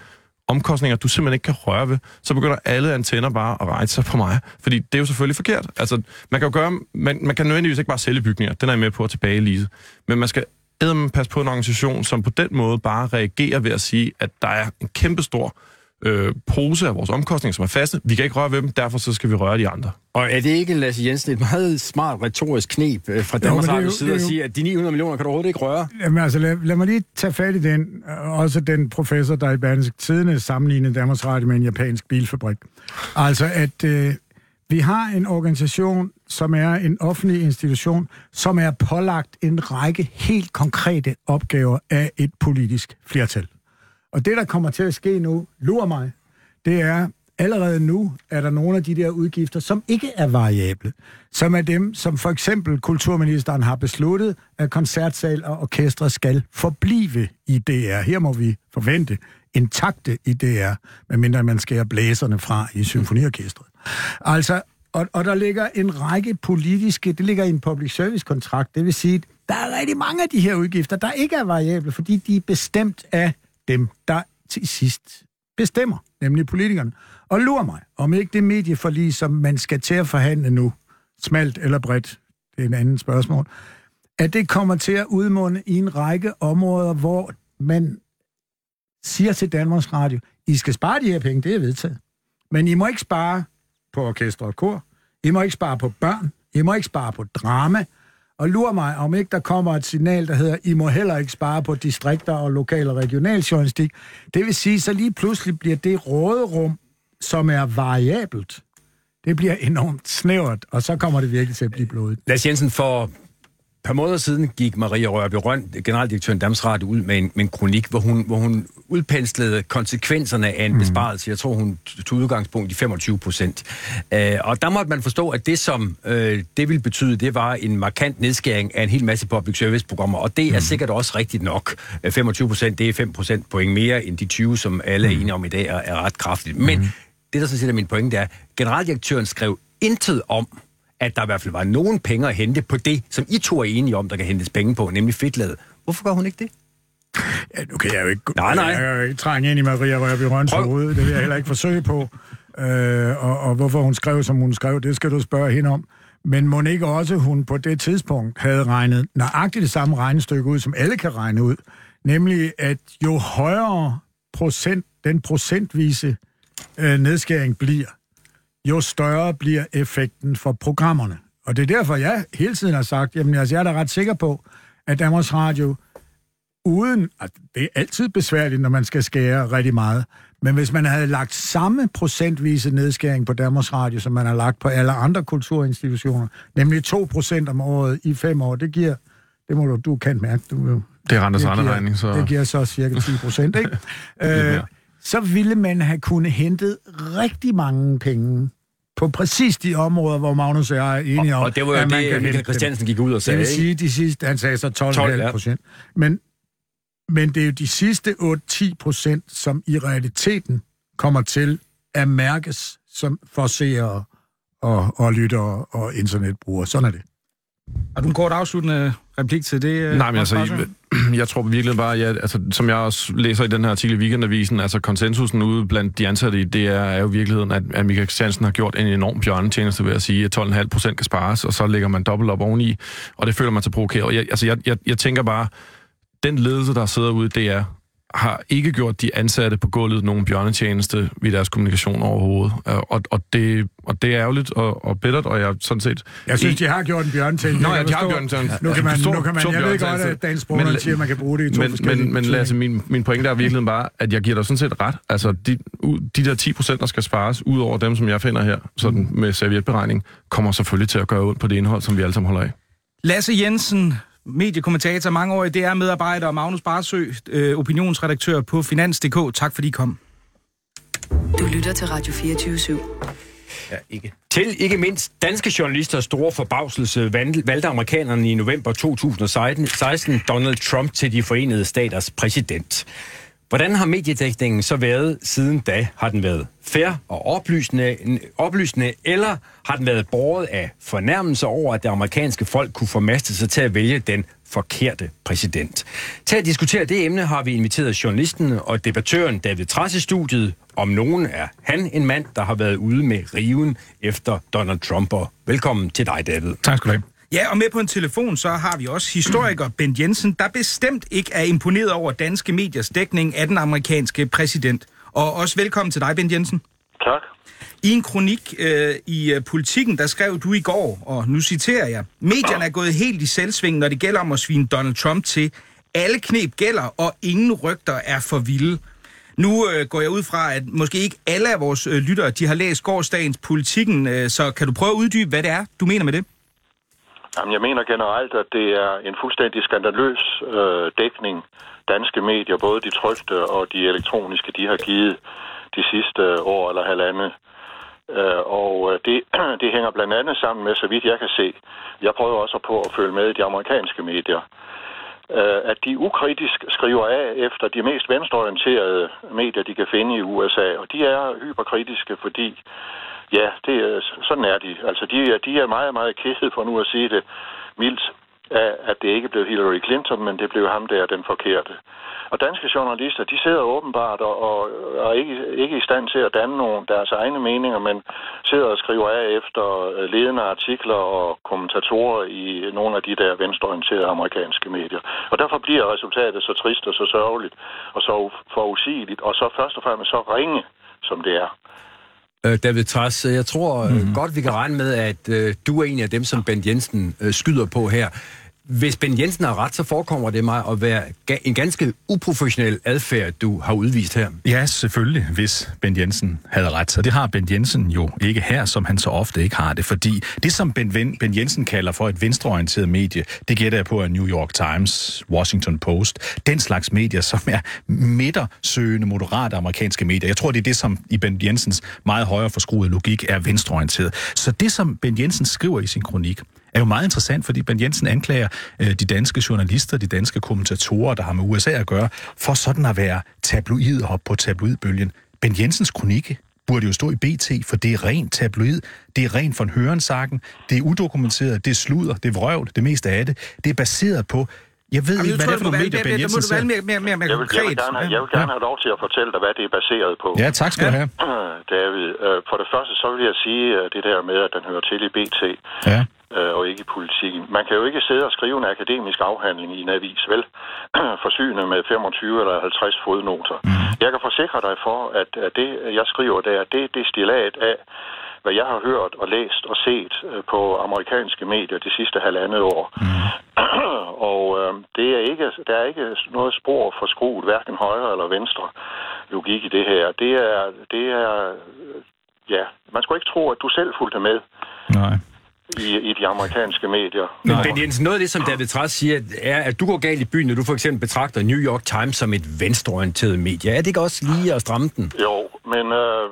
omkostninger, du simpelthen ikke kan røre ved, så begynder alle antenner bare at rejse sig på mig. Fordi det er jo selvfølgelig forkert. Altså, man kan jo gøre, man, man kan nødvendigvis ikke bare sælge bygninger, den er jeg med på at tilbage Men man skal eddermame passe på en organisation, som på den måde bare reagerer ved at sige, at der er en kæmpe stor øh, pose af vores omkostninger, som er faste. Vi kan ikke røre ved dem, derfor så skal vi røre de andre. Og er det ikke, Lasse Jensen, et meget smart retorisk knep øh, fra Danmarks Radios side at sige, at de 900 millioner kan du overhovedet ikke røre? Jamen altså, lad, lad mig lige tage fat i den. Også den professor, der i Berlingske Tidene sammenlignede Danmarks Radio med en japansk bilfabrik. Altså, at øh, vi har en organisation, som er en offentlig institution, som er pålagt en række helt konkrete opgaver af et politisk flertal. Og det, der kommer til at ske nu, lurer mig, det er, allerede nu er der nogle af de der udgifter, som ikke er variable. Som er dem, som for eksempel kulturministeren har besluttet, at koncertsal og orkestre skal forblive i DR. Her må vi forvente intakte i DR, medmindre man skærer blæserne fra i symfoniorkestret. Altså, og, og der ligger en række politiske, det ligger i en public service kontrakt, det vil sige, der er rigtig mange af de her udgifter, der ikke er variable, fordi de er bestemt af dem, der til sidst bestemmer, nemlig politikerne. Og lurer mig, om ikke det medieforlig, som man skal til at forhandle nu, smalt eller bredt, det er en anden spørgsmål, at det kommer til at udmunde i en række områder, hvor man siger til Danmarks Radio, I skal spare de her penge, det er vedtaget. Men I må ikke spare på orkester og kor. I må ikke spare på børn. I må ikke spare på drama. Og lurer mig, om ikke der kommer et signal, der hedder, I må heller ikke spare på distrikter og lokal og regional journalistik. Det vil sige, så lige pludselig bliver det råderum, som er variabelt, det bliver enormt snævert, og så kommer det virkelig til at blive blodet. Lars Jensen, for par måneder siden gik Maria Rørby Røn, generaldirektøren Dams Radio, ud med en, med en kronik, hvor hun, hvor hun udpenslede konsekvenserne af en mm. besparelse. Jeg tror, hun tog udgangspunkt i 25 procent. Øh, og der måtte man forstå, at det, som øh, det ville betyde, det var en markant nedskæring af en hel masse public service-programmer. Og det er mm. sikkert også rigtigt nok. 25 øh, procent, det er 5 procent point mere end de 20, som alle er mm. enige om i dag, er, er ret kraftigt. Men mm. det, der så set er min pointe, er, at generaldirektøren skrev intet om, at der i hvert fald var nogen penge at hente på det, som I to er enige om, der kan hentes penge på, nemlig fedtlaget. Hvorfor gør hun ikke det? Ja, nu kan jeg jo ikke, nej, nej. Jeg jo ikke trænge ind i Maria Rørby Røns hoved. Det vil jeg heller ikke forsøge på. Øh, og, og hvorfor hun skrev, som hun skrev, det skal du spørge hende om. Men må ikke også, hun på det tidspunkt havde regnet nøjagtigt det samme regnestykke ud, som alle kan regne ud. Nemlig, at jo højere procent, den procentvise øh, nedskæring bliver, jo større bliver effekten for programmerne. Og det er derfor, jeg hele tiden har sagt, jamen altså, jeg er da ret sikker på, at Danmarks Radio, uden, at det er altid besværligt, når man skal skære rigtig meget, men hvis man havde lagt samme procentvise nedskæring på Danmarks Radio, som man har lagt på alle andre kulturinstitutioner, nemlig 2% om året i fem år, det giver, det må du, du kan mærke, du, det er Randers andre regning, så... Det giver så cirka 10 procent, ikke? øh, så ville man have kunnet hentet rigtig mange penge på præcis de områder, hvor Magnus og jeg er enige om, og, og det var jo at det, man Michael Christiansen gik ud og sagde, Det vil sige, de sidste, han sagde så 12,5 12, procent. Ja. Men, men det er jo de sidste 8-10 procent, som i realiteten kommer til at mærkes som for seere og, og lyttere og internetbrugere. Sådan er det. Har du en kort afsluttende replik til det? Øh, Nej, men altså, jeg, jeg tror virkelig bare, ja, altså, som jeg også læser i den her artikel i Weekendavisen, altså konsensusen ude blandt de ansatte i DR er jo virkeligheden, at, at Michael Christiansen har gjort en enorm bjørnetjeneste ved at sige, at 12,5 procent kan spares, og så lægger man dobbelt op oveni, og det føler man sig provokeret. Jeg, altså, jeg, jeg, jeg tænker bare, den ledelse, der sidder ude i DR, har ikke gjort de ansatte på gulvet nogen bjørnetjeneste ved deres kommunikation overhovedet. Øh, og, og, det, og det er ærgerligt og, og bittert, og jeg sådan set... Jeg synes, de har gjort en bjørnetjeneste. Nå ja, de har gjort en bjørnetjeneste. Nu kan man, nu kan man jeg ved godt, at dagens sprog siger, at man kan bruge det i to men, forskellige Men, men Lasse, min, min pointe er virkelig bare, at jeg giver dig sådan set ret. Altså, de, de der 10 procent, der skal spares, ud over dem, som jeg finder her, sådan med servietberegning, kommer selvfølgelig til at gøre ondt på det indhold, som vi alle sammen holder af. Lasse Jensen, mediekommentator, mangeårig DR-medarbejder og Magnus Barsø, øh, opinionsredaktør på Finans.dk. Tak fordi I kom. Du lytter til Radio 24 /7. Ja, ikke. Til ikke mindst danske journalister store forbavselse valgte amerikanerne i november 2016 Donald Trump til de forenede staters præsident. Hvordan har mediedækningen så været siden da? Har den været fair og oplysende, oplysende eller har den været båret af fornærmelser over, at det amerikanske folk kunne formaste sig til at vælge den forkerte præsident? Til at diskutere det emne har vi inviteret journalisten og debattøren David Trass i studiet. Om nogen er han en mand, der har været ude med riven efter Donald Trump. Og velkommen til dig, David. Tak skal du have. Ja, og med på en telefon, så har vi også historiker Bent Jensen, der bestemt ikke er imponeret over danske mediers dækning af den amerikanske præsident. Og også velkommen til dig, Bent Jensen. Tak. I en kronik øh, i uh, Politiken, der skrev du i går, og nu citerer jeg, medierne er gået helt i selvsving, når det gælder om at svine Donald Trump til. Alle knep gælder, og ingen rygter er for vilde. Nu øh, går jeg ud fra, at måske ikke alle af vores øh, lyttere, de har læst gårdsdagens Politiken, øh, så kan du prøve at uddybe, hvad det er, du mener med det? Jamen, jeg mener generelt, at det er en fuldstændig skandaløs øh, dækning, danske medier, både de trykte og de elektroniske, de har givet de sidste øh, år eller halvandet. Øh, og øh, det, det hænger blandt andet sammen med, så vidt jeg kan se, jeg prøver også på at følge med i de amerikanske medier, øh, at de ukritisk skriver af efter de mest venstreorienterede medier, de kan finde i USA. Og de er hyperkritiske, fordi ja, det, er- sådan er de. Altså, de, de er meget, meget kede for nu at sige det mildt, af, at det ikke blev Hillary Clinton, men det blev ham der, den forkerte. Og danske journalister, de sidder åbenbart og, og, og er ikke, ikke i stand til at danne nogen deres egne meninger, men sidder og skriver af efter øh, ledende artikler og kommentatorer i nogle af de der venstreorienterede amerikanske medier. Og derfor bliver resultatet så trist og så sørgeligt og så forudsigeligt, og så først og fremmest så ringe, som det er. Øh, David Træs, jeg tror mm. godt, vi kan regne med, at øh, du er en af dem, som Bent Jensen øh, skyder på her. Hvis Bent Jensen har ret, så forekommer det mig at være en ganske uprofessionel adfærd, du har udvist her. Ja, selvfølgelig, hvis Ben Jensen havde ret. Og det har Ben Jensen jo ikke her, som han så ofte ikke har det. Fordi det, som Ben, Ven- ben Jensen kalder for et venstreorienteret medie, det gætter jeg på af New York Times, Washington Post. Den slags medier, som er midtersøgende, moderate amerikanske medier. Jeg tror, det er det, som i Ben Jensens meget højere forskruede logik er venstreorienteret. Så det, som Ben Jensen skriver i sin kronik, er jo meget interessant, fordi Ben Jensen anklager øh, de danske journalister, de danske kommentatorer, der har med USA at gøre, for sådan at være tabloid og på tabloidbølgen. Ben Jensens kronik burde jo stå i BT, for det er rent tabloid, det er rent von Hørensagen, det er udokumenteret, det er sludder, det er vrøvl, det meste af det. Det er baseret på, jeg ved Jamen, ikke, hvad det er for nogle må medier, Ben Jensen du være ser. mere, mere, mere, mere Jeg vil, jeg, vil konkret. gerne, have- jeg vil gerne have lov til at fortælle dig, hvad det er baseret på. Ja, tak skal du have. David, øh, for det første så vil jeg sige øh, det der med, at den hører til i BT. Ja. Øh, og ikke i politikken. Man kan jo ikke sidde og skrive en akademisk afhandling i en avis, vel? Forsynet med 25 eller 50 fodnoter. Jeg kan forsikre dig for, at at det, jeg skriver der, det er destillat af, hvad jeg har hørt og læst og set øh, på amerikanske medier de sidste halvandet år. og øh, det er ikke, der er ikke noget spor for skruet, hverken højre eller venstre logik i det her. Det er, det er ja, man skulle ikke tro, at du selv fulgte med Nej. I, i de amerikanske medier. Men Ben Jensen, noget af det, som David Træs siger, er, at du går galt i byen, når du for eksempel betragter New York Times som et venstreorienteret medie. Er det ikke også lige at stramme den? Jo, men øh,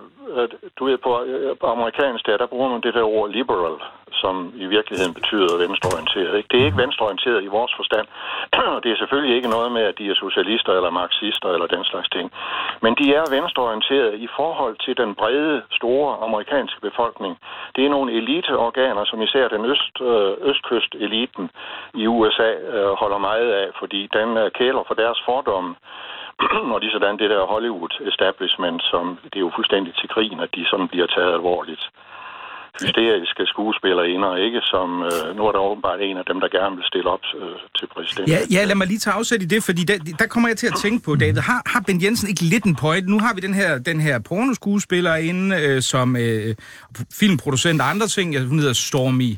du ved, på, øh, på amerikansk der, der bruger man det der ord liberal, som i virkeligheden betyder venstreorienteret. Ikke? Det er ikke venstreorienteret i vores forstand. det er selvfølgelig ikke noget med, at de er socialister eller marxister eller den slags ting. Men de er venstreorienteret i forhold til den brede, store amerikanske befolkning. Det er nogle eliteorganer, som især den øst, øh, østkyst-eliten i USA øh, holder meget af, fordi den øh, kæler for deres fordomme. og lige sådan det der Hollywood-establishment, som det er jo fuldstændig til grin, at de sådan bliver taget alvorligt. Hysteriske skuespillerinder, ikke? Som, øh, nu er der åbenbart en af dem, der gerne vil stille op øh, til præsidenten. Ja, ja, lad mig lige tage afsæt i det, fordi der, der kommer jeg til at tænke på, David, har, har Ben Jensen ikke lidt en point? Nu har vi den her, den her pornoskuespiller inde, øh, som øh, filmproducent og andre ting, hun hedder Stormy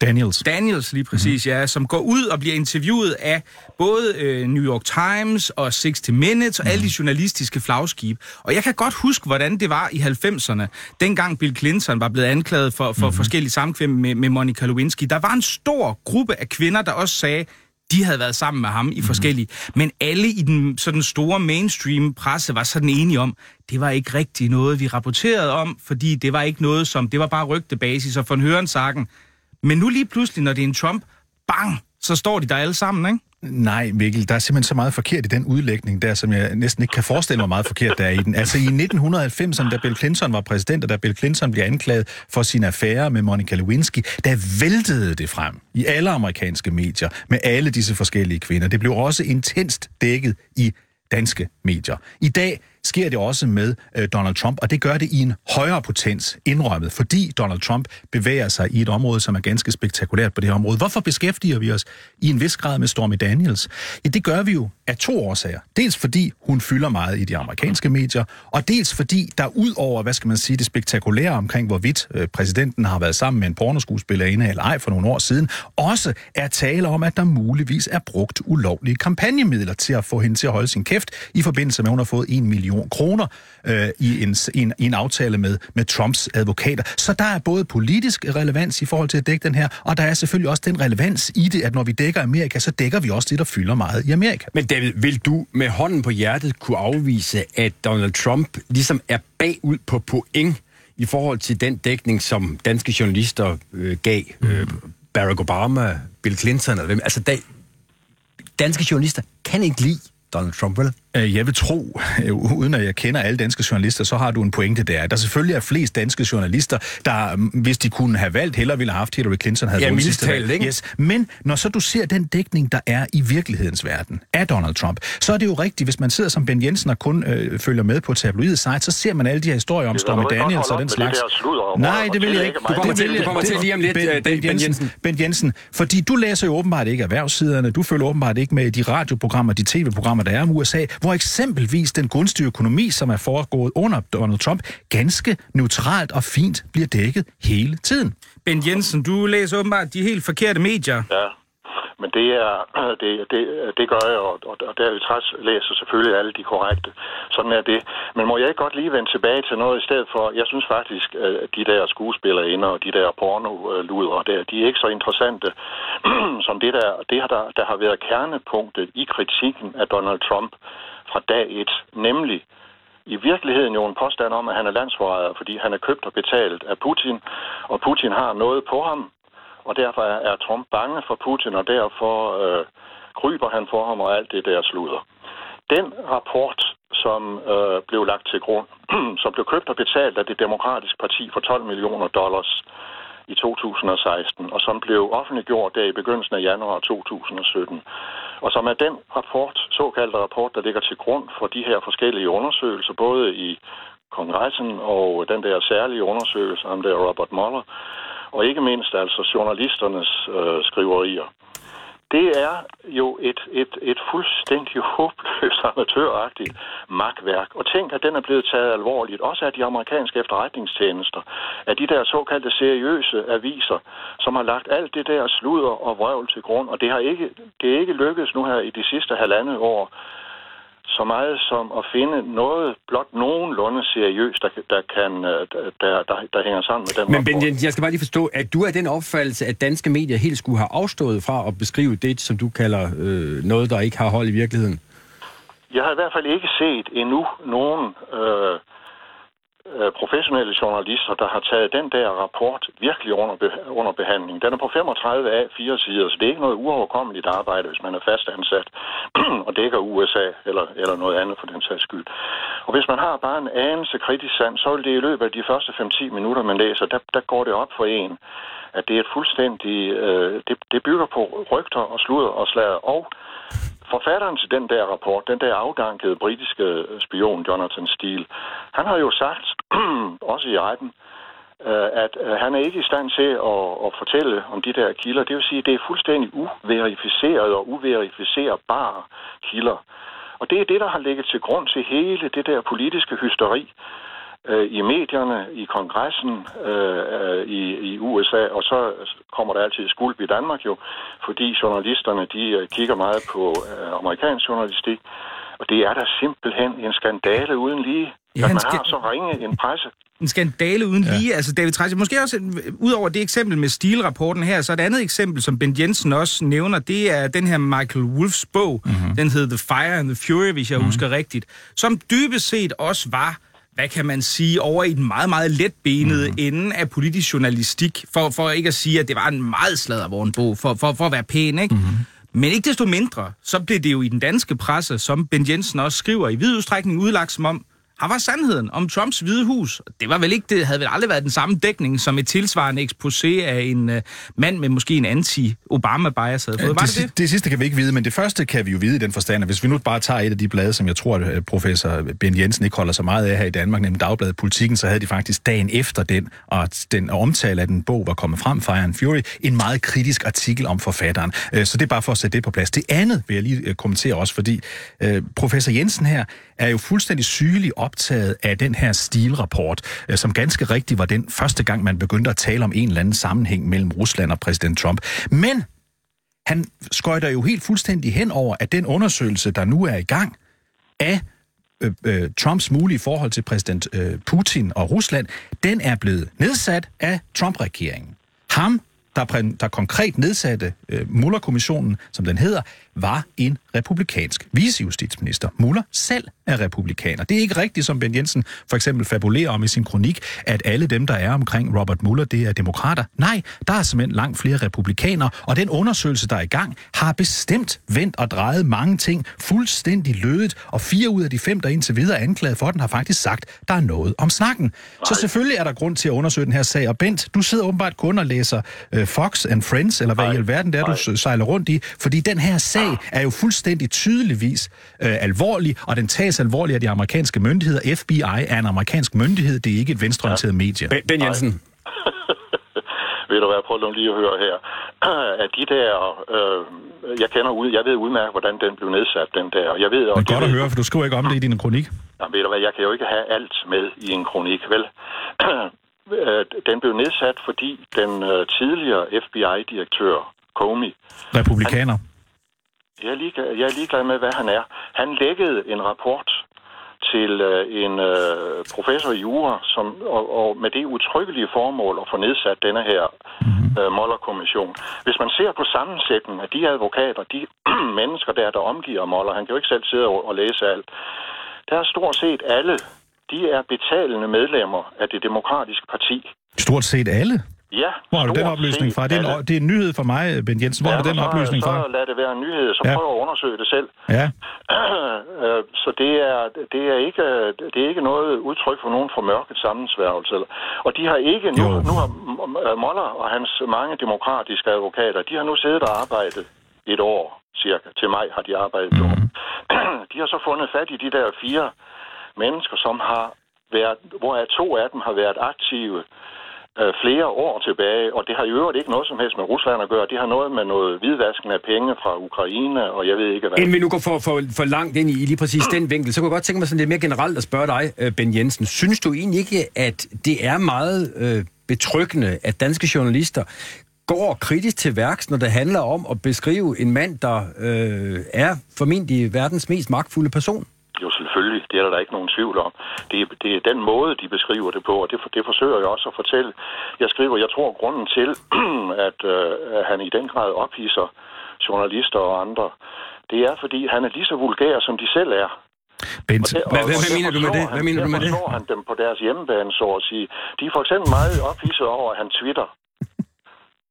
Daniels. Daniels lige præcis, mm. ja, som går ud og bliver interviewet af både øh, New York Times og 60 Minutes og alle de journalistiske flagskib. Og jeg kan godt huske, hvordan det var i 90'erne, dengang Bill Clinton var blevet anklaget for, for mm. forskellige samkvem med, med Monica Lewinsky. Der var en stor gruppe af kvinder, der også sagde, de havde været sammen med ham i forskellige. Men alle i den sådan store mainstream presse var sådan enige om, det var ikke rigtig noget, vi rapporterede om, fordi det var ikke noget som, det var bare rygtebasis og von Høren sagen. Men nu lige pludselig, når det er en Trump, bang, så står de der alle sammen, ikke? Nej, Mikkel, der er simpelthen så meget forkert i den udlægning der, som jeg næsten ikke kan forestille mig meget forkert der er i den. Altså i 1990'erne, da Bill Clinton var præsident, og da Bill Clinton blev anklaget for sin affære med Monica Lewinsky, der væltede det frem i alle amerikanske medier med alle disse forskellige kvinder. Det blev også intenst dækket i danske medier. I dag sker det også med øh, Donald Trump, og det gør det i en højere potens indrømmet, fordi Donald Trump bevæger sig i et område, som er ganske spektakulært på det her område. Hvorfor beskæftiger vi os i en vis grad med Stormy Daniels? Ja, det gør vi jo af to årsager. Dels fordi hun fylder meget i de amerikanske medier, og dels fordi der ud over, hvad skal man sige, det spektakulære omkring, hvorvidt øh, præsidenten har været sammen med en pornoskuespillerinde eller ej for nogle år siden, også er tale om, at der muligvis er brugt ulovlige kampagnemidler til at få hende til at holde sin kæft i forbindelse med, at hun har fået en million kroner øh, i, en, i, en, i en aftale med, med Trumps advokater. Så der er både politisk relevans i forhold til at dække den her, og der er selvfølgelig også den relevans i det, at når vi dækker Amerika, så dækker vi også det, der fylder meget i Amerika. Men det David, vil du med hånden på hjertet kunne afvise, at Donald Trump ligesom er bagud på point i forhold til den dækning, som danske journalister øh, gav øh, Barack Obama, Bill Clinton eller hvem? Altså, da, danske journalister kan ikke lide Donald Trump, vel? Øh, Jeg vil tro, øh, uden at jeg kender alle danske journalister, så har du en pointe der. Der selvfølgelig er flest danske journalister, der, mm, hvis de kunne have valgt, hellere ville have haft Hillary Clinton havde Ja, vundet sidste talt, ikke? Yes. Men når så du ser den dækning, der er i virkelighedens verden af Donald Trump, så er det jo rigtigt, hvis man sidder som Ben Jensen og kun øh, følger med på tabloidet site, så ser man alle de her historier om Stormy Daniels og den det slags. Nej, det vil jeg ikke. Du kommer Det til- du kommer til lige om lidt, Ben, øh, ben, Ben Jensen, Jensen. Ben Jensen, fordi du læser jo åbenbart ikke erhvervssiderne, du følger åbenbart ikke med i de radioprogrammer, de tv-programmer, der er om USA, hvor eksempelvis den gunstige økonomi, som er foregået under Donald Trump, ganske neutralt og fint bliver dækket hele tiden. Ben Jensen, du læser åbenbart de helt forkerte medier. Ja, men det er det, det, det gør jeg, og, og, og der træs læser selvfølgelig alle de korrekte. Sådan er det. Men må jeg ikke godt lige vende tilbage til noget i stedet for, jeg synes faktisk, at de der skuespillere og de der pornoludere der, de er ikke så interessante som det der, det har der, der har været kernepunktet i kritikken af Donald Trump fra dag et, nemlig i virkeligheden jo en påstand om, at han er landsforræder, fordi han er købt og betalt af Putin, og Putin har noget på ham, og derfor er, Trump bange for Putin, og derfor øh, kryber han for ham og alt det der sludder. Den rapport, som øh, blev lagt til grund, som blev købt og betalt af det demokratiske parti for 12 millioner dollars i 2016, og som blev offentliggjort der i begyndelsen af januar 2017, og som er den rapport, såkaldte rapport, der ligger til grund for de her forskellige undersøgelser, både i kongressen og den der særlige undersøgelse om der Robert Mueller, og ikke mindst altså journalisternes øh, skriverier. Det er jo et, et, et fuldstændig håbløst amatøragtigt magtværk. Og tænk, at den er blevet taget alvorligt, også af de amerikanske efterretningstjenester, af de der såkaldte seriøse aviser, som har lagt alt det der sludder og vrøvl til grund. Og det, har ikke, det er ikke lykkedes nu her i de sidste halvandet år, så meget som at finde noget, blot nogenlunde seriøst, der, der, kan, øh, der, der, der hænger sammen med den Men Ben. Jensen, jeg skal bare lige forstå, at du er den opfattelse, at danske medier helt skulle have afstået fra at beskrive det, som du kalder øh, noget, der ikke har hold i virkeligheden. Jeg har i hvert fald ikke set endnu nogen øh, Øh, professionelle journalister, der har taget den der rapport virkelig under, be- under behandling. Den er på 35 af 4 sider, så det er ikke noget uoverkommeligt arbejde, hvis man er fastansat og dækker USA eller, eller noget andet for den sags skyld. Og hvis man har bare en anelse kritisk sand, så vil det i løbet af de første 5-10 minutter, man læser, der, der går det op for en, at det er et fuldstændig... Øh, det, det bygger på rygter og sludder og slager og forfatteren til den der rapport, den der afdankede britiske øh, spion, Jonathan Steele, han har jo sagt, også i retten, øh, at øh, han er ikke i stand til at, at fortælle om de der kilder. Det vil sige, at det er fuldstændig uverificerede og uverificerbare kilder. Og det er det, der har ligget til grund til hele det der politiske hysteri øh, i medierne, i kongressen øh, i, i USA, og så kommer der altid skulp i Danmark jo, fordi journalisterne de øh, kigger meget på øh, amerikansk journalistik, og det er da simpelthen en skandale uden lige, Ja, at man ska- har så ringe en presse. En skandale uden ja. lige. Altså, David Treitsch, måske også, øh, ud over det eksempel med Steel-rapporten her, så er et andet eksempel, som Ben Jensen også nævner, det er den her Michael Wolffs bog. Mm-hmm. Den hedder The Fire and the Fury, hvis jeg mm-hmm. husker rigtigt. Som dybest set også var hvad kan man sige, over i den meget, meget letbenede mm. ende af politisk journalistik, for, for ikke at sige, at det var en meget sladdervogn bog, for, for, for at være pæn, ikke? Mm. Men ikke desto mindre, så blev det jo i den danske presse, som Ben Jensen også skriver, i vid udstrækning udlagt som om, han var sandheden om Trumps hvide hus. Det var vel ikke, det havde vel aldrig været den samme dækning, som et tilsvarende eksposé af en uh, mand med måske en anti-Obama-bias havde fået. Var det det, det? det sidste kan vi ikke vide, men det første kan vi jo vide i den forstand, at hvis vi nu bare tager et af de blade, som jeg tror, at øh, professor Ben Jensen ikke holder så meget af her i Danmark, nemlig Dagbladet Politikken, så havde de faktisk dagen efter den, og den omtale af den bog var kommet frem, Fire and Fury, en meget kritisk artikel om forfatteren. Øh, Så det er bare for at sætte det på plads. Det andet vil jeg lige øh, kommentere også, fordi øh, professor Jensen her er jo fuldstændig sygelig optaget af den her stilrapport, øh, som ganske rigtigt var den første gang, man begyndte at tale om en eller anden sammenhæng mellem Rusland og præsident Trump. Men han skøjter jo helt fuldstændig hen over, at den undersøgelse, der nu er i gang af øh, øh, Trumps mulige forhold til præsident øh, Putin og Rusland, den er blevet nedsat af Trump-regeringen. Ham der, der konkret nedsatte øh, Muller-kommissionen, som den hedder, var en republikansk vicejustitsminister. Muller selv er republikaner. Det er ikke rigtigt, som Ben Jensen for eksempel fabulerer om i sin kronik, at alle dem, der er omkring Robert Muller, det er demokrater. Nej, der er simpelthen langt flere republikanere, og den undersøgelse, der er i gang, har bestemt vendt og drejet mange ting fuldstændig lødet, og fire ud af de fem, der indtil videre er anklaget for den, har faktisk sagt, der er noget om snakken. Så selvfølgelig er der grund til at undersøge den her sag, og Bent, du sidder åbenbart kun og læser øh, Fox and Friends, eller hvad i alverden det er, du s- sejler rundt i, fordi den her sag er jo fuldstændig tydeligvis øh, alvorlig, og den tages alvorligt af de amerikanske myndigheder. FBI er en amerikansk myndighed, det er ikke et venstreorienteret medie. Ben, ben Jensen, Ved du hvad, prøv lige at høre her. At de der, øh, jeg kender ud, jeg ved udmærket, hvordan den blev nedsat, den der. Og jeg ved, Det og er godt at høre, for du skriver ikke om det i din kronik. Jamen, ved du hvad, jeg kan jo ikke have alt med i en kronik, vel? Øh, den blev nedsat, fordi den øh, tidligere FBI-direktør, Comey, Republikaner. jeg er, ligeglad, jeg er ligeglad med, hvad han er. Han lækkede en rapport til øh, en øh, professor i jura, som, og, og med det utryggelige formål at få nedsat denne her øh, Moller-kommission. Hvis man ser på sammensætningen af de advokater, de mennesker der, der omgiver Moller, han kan jo ikke selv sidde og, og læse alt, der er stort set alle, de er betalende medlemmer af det demokratiske parti. Stort set alle. Ja, Hvor har du den oplysning fra? Det er, en, det er en nyhed for mig, Ben Jensen. Hvor har du den så, oplysning fra? Så lad det være en nyhed, så Ja. prøv at undersøge det selv. Ja. Øh, så det er, det er ikke det er ikke noget udtryk for nogen formørket sammensværgelse. Og de har ikke nu, Jo. nu har Moller og hans mange demokratiske advokater, de har nu siddet og arbejdet et år cirka. Til maj har de arbejdet et år. Mhm. De har så fundet fat i de der fire mennesker, som har været, hvor to af dem har været aktive øh, flere år tilbage, og det har i øvrigt ikke noget som helst med Rusland at gøre. Det har noget med noget hvidvasken af penge fra Ukraine, og jeg ved ikke hvad. inden vi nu går for, for, for langt ind i, lige præcis den vinkel, så kunne jeg godt tænke mig sådan lidt mere generelt at spørge dig, øh, Ben Jensen. Synes du egentlig ikke, at det er meget øh, betryggende, at danske journalister går kritisk til værks, når det handler om at beskrive en mand, der øh, er formentlig verdens mest magtfulde person? Jo, selvfølgelig. Det er der, der ikke nogen tvivl om. Det, er- det er den måde, de beskriver det på, og det, det forsøger jeg også at fortælle. Jeg skriver, jeg tror, grunden til, at, øh, at han i den grad ophidser journalister og andre, det er, fordi han er lige så vulgær, som de selv er. Bent, Og det- Hvad- og- hvad- hvad derfor mener du med det? Hvad mener du med det? han dem på deres hjemmebane, så at sige. De er for eksempel meget ophidset over, at han twitter.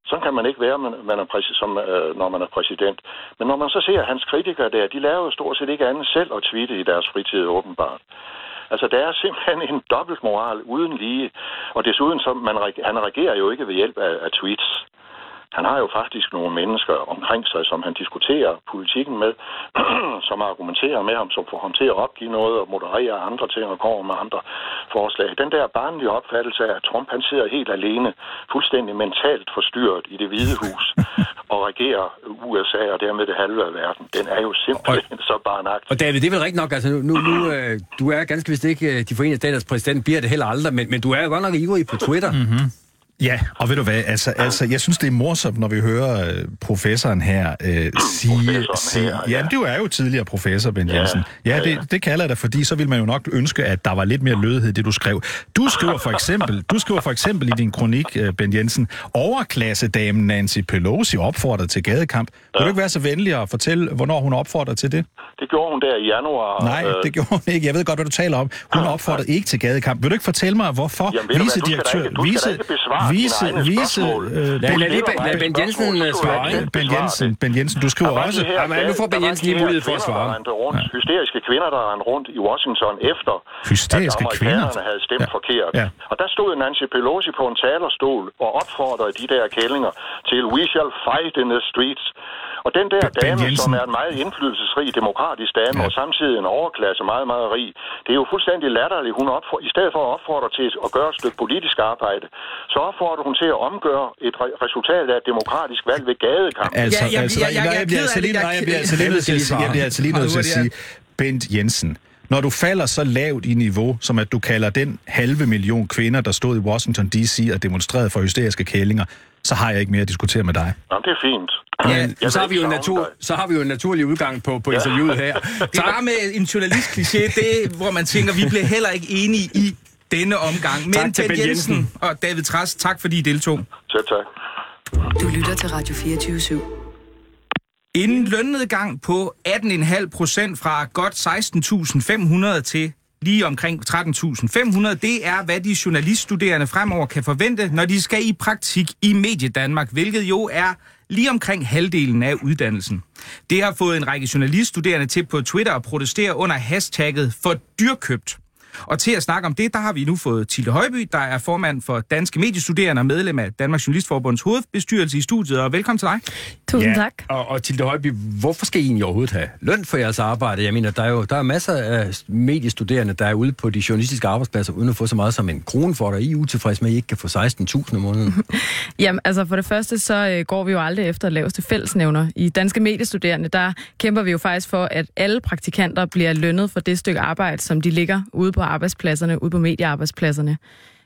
Sådan kan man ikke være, man, man er præs- som, øh, når man er præsident. Men når man så ser hans kritikere der, de laver jo stort set ikke andet selv at tweete i deres fritid, åbenbart. Altså, der er simpelthen en dobbeltmoral uden lige. Og desuden, så man, han reagerer jo ikke ved hjælp af, af tweets. Han har jo faktisk nogle mennesker omkring sig, som han diskuterer politikken med, som argumenterer med ham, som får ham til at opgive noget og moderere andre ting og kommer med andre forslag. Den der barnlige opfattelse af, at Trump han sidder helt alene, fuldstændig mentalt forstyrret i det hvide hus og regerer USA og dermed det halve af verden, den er jo simpelthen så barnagtig. Og David, det er vel rigtigt nok, altså nu, nu, nu øh, du er ganske vist ikke øh, de forenede staters præsident, bliver det heller aldrig, men, men du er jo godt nok ivrig på Twitter. Mm-hmm. Ja, og ved du hvad, altså, altså jeg synes, det er morsomt, når vi hører øh, professoren her øh, sige... Sige her, ja. ja, du er jo tidligere professor, Ben Ja, Jensen. Ja, ja, det, ja. det kalder jeg dig, fordi så vil man jo nok ønske, at der var lidt mere lødighed i det, du skrev. Du skriver for eksempel, du skriver for eksempel i din kronik, øh, Ben Jensen, overklassedamen Nancy Pelosi opfordrede til gadekamp. Vil du ikke være så venlig at fortælle, hvornår hun opfordrede til det? Det gjorde hun der i januar. Nej, øh, det gjorde hun ikke. Jeg ved godt, hvad du taler om. Hun opfordrede ikke til gadekamp. Vil du ikke fortælle mig, hvorfor Jamen, du hvad, du vicedirektør... ikke- vice, vice, spørgsmål. øh, Lad, Ben, lad lige Ben- lad Ben Jensen øh, svare? Ben Jensen, Ben Jensen, du skriver også... Jamen, nu får Ben Jensen lige mulighed for at svare. rundt, Hysteriske kvinder, der rendte rundt i Washington efter, Hysteriske at kvinder? amerikanerne havde stemt Ja. forkert. Ja. Og der stod Nancy Pelosi på en talerstol og opfordrede de der kællinger til We shall fight in the streets. Og den der Ben dame, Jensen. som er en meget indflydelsesrig demokratisk dame, Ja. og samtidig en overklasse meget, meget rig, det er jo fuldstændig latterligt. Hun opfor- I stedet for at opfordre til at gøre et stykke politisk arbejde, så opfordrer hun til at omgøre et re- resultat af et demokratisk valg ved gadekamp. Altså, Ja, jeg- altså, jeg- jeg- jeg er jeg bliver ked altså Jeg- jeg bliver altså lige nødt til at sige, jeg bliver altså lige nødt til at sige, Bent Jensen, når du falder så lavt i niveau, som at du kalder den halve million kvinder, der stod i Washington D.C. og demonstrerede for hysteriske kællinger, så har jeg ikke mere at diskutere med dig. Jamen, det er fint. Ja, Jeg så har, vi jo en natur, så har vi jo en naturlig udgang på, på interviewet her. Det var med en journalistkliché, det hvor man tænker, vi blev heller ikke enige i denne omgang. Men Tak til Ben Jensen Jensen. og David Træs, tak fordi I deltog. Selv tak. Du lytter til Radio 24 /7. Inden lønnedgang på 18,5 procent fra godt 16.500 til lige omkring 13.500. Det er, hvad de journaliststuderende fremover kan forvente, når de skal i praktik i Mediedanmark, hvilket jo er lige omkring halvdelen af uddannelsen. Det har fået en række journaliststuderende til på Twitter at protestere under hashtagget for dyrkøbt. Og til at snakke om det, der har vi nu fået Tilde Højby, der er formand for Danske Mediestuderende og medlem af Danmarks Journalistforbunds hovedbestyrelse i studiet. Og velkommen til dig. Tusind tak. Og, og Tilde Højby, hvorfor skal I egentlig overhovedet have løn for jeres arbejde? Jeg mener, der er jo der er masser af mediestuderende, der er ude på de journalistiske arbejdspladser, uden at få så meget som en krone for det. I er utilfredse med, at I ikke kan få 16.000 om måneden. Jamen, altså for det første, så øh, går vi jo aldrig efter laveste fællesnævner. I Danske Mediestuderende, der kæmper vi jo faktisk for, at alle praktikanter bliver lønnet for det stykke arbejde, som de ligger ude på på arbejdspladserne, ude på mediearbejdspladserne.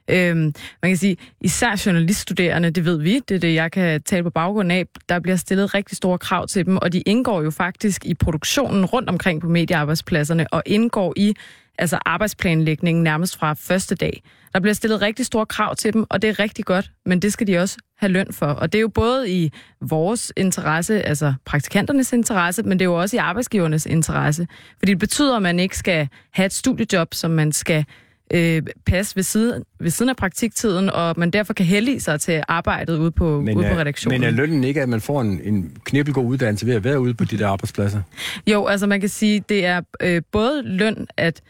Øhm, man kan sige, især journaliststuderende, det ved vi, det er det, jeg kan tale på baggrund af, der bliver stillet rigtig store krav til dem, og de indgår jo faktisk i produktionen rundt omkring på mediearbejdspladserne, og indgår i altså arbejdsplanlægningen nærmest fra første dag. Der bliver stillet rigtig store krav til dem, og det er rigtig godt, men det skal de også have løn for. Og det er jo både i vores interesse, altså praktikanternes interesse, men det er jo også i arbejdsgivernes interesse. Fordi det betyder, at man ikke skal have et studiejob, som man skal øh, passe ved siden, ved siden af praktiktiden, og man derfor kan heldige sig til arbejdet ude på, Men, ude på redaktionen. men er lønnen ikke, at man får en, en knibbelgod uddannelse ved at være ude på de der arbejdspladser? Jo, altså man kan sige, det er øh, både løn at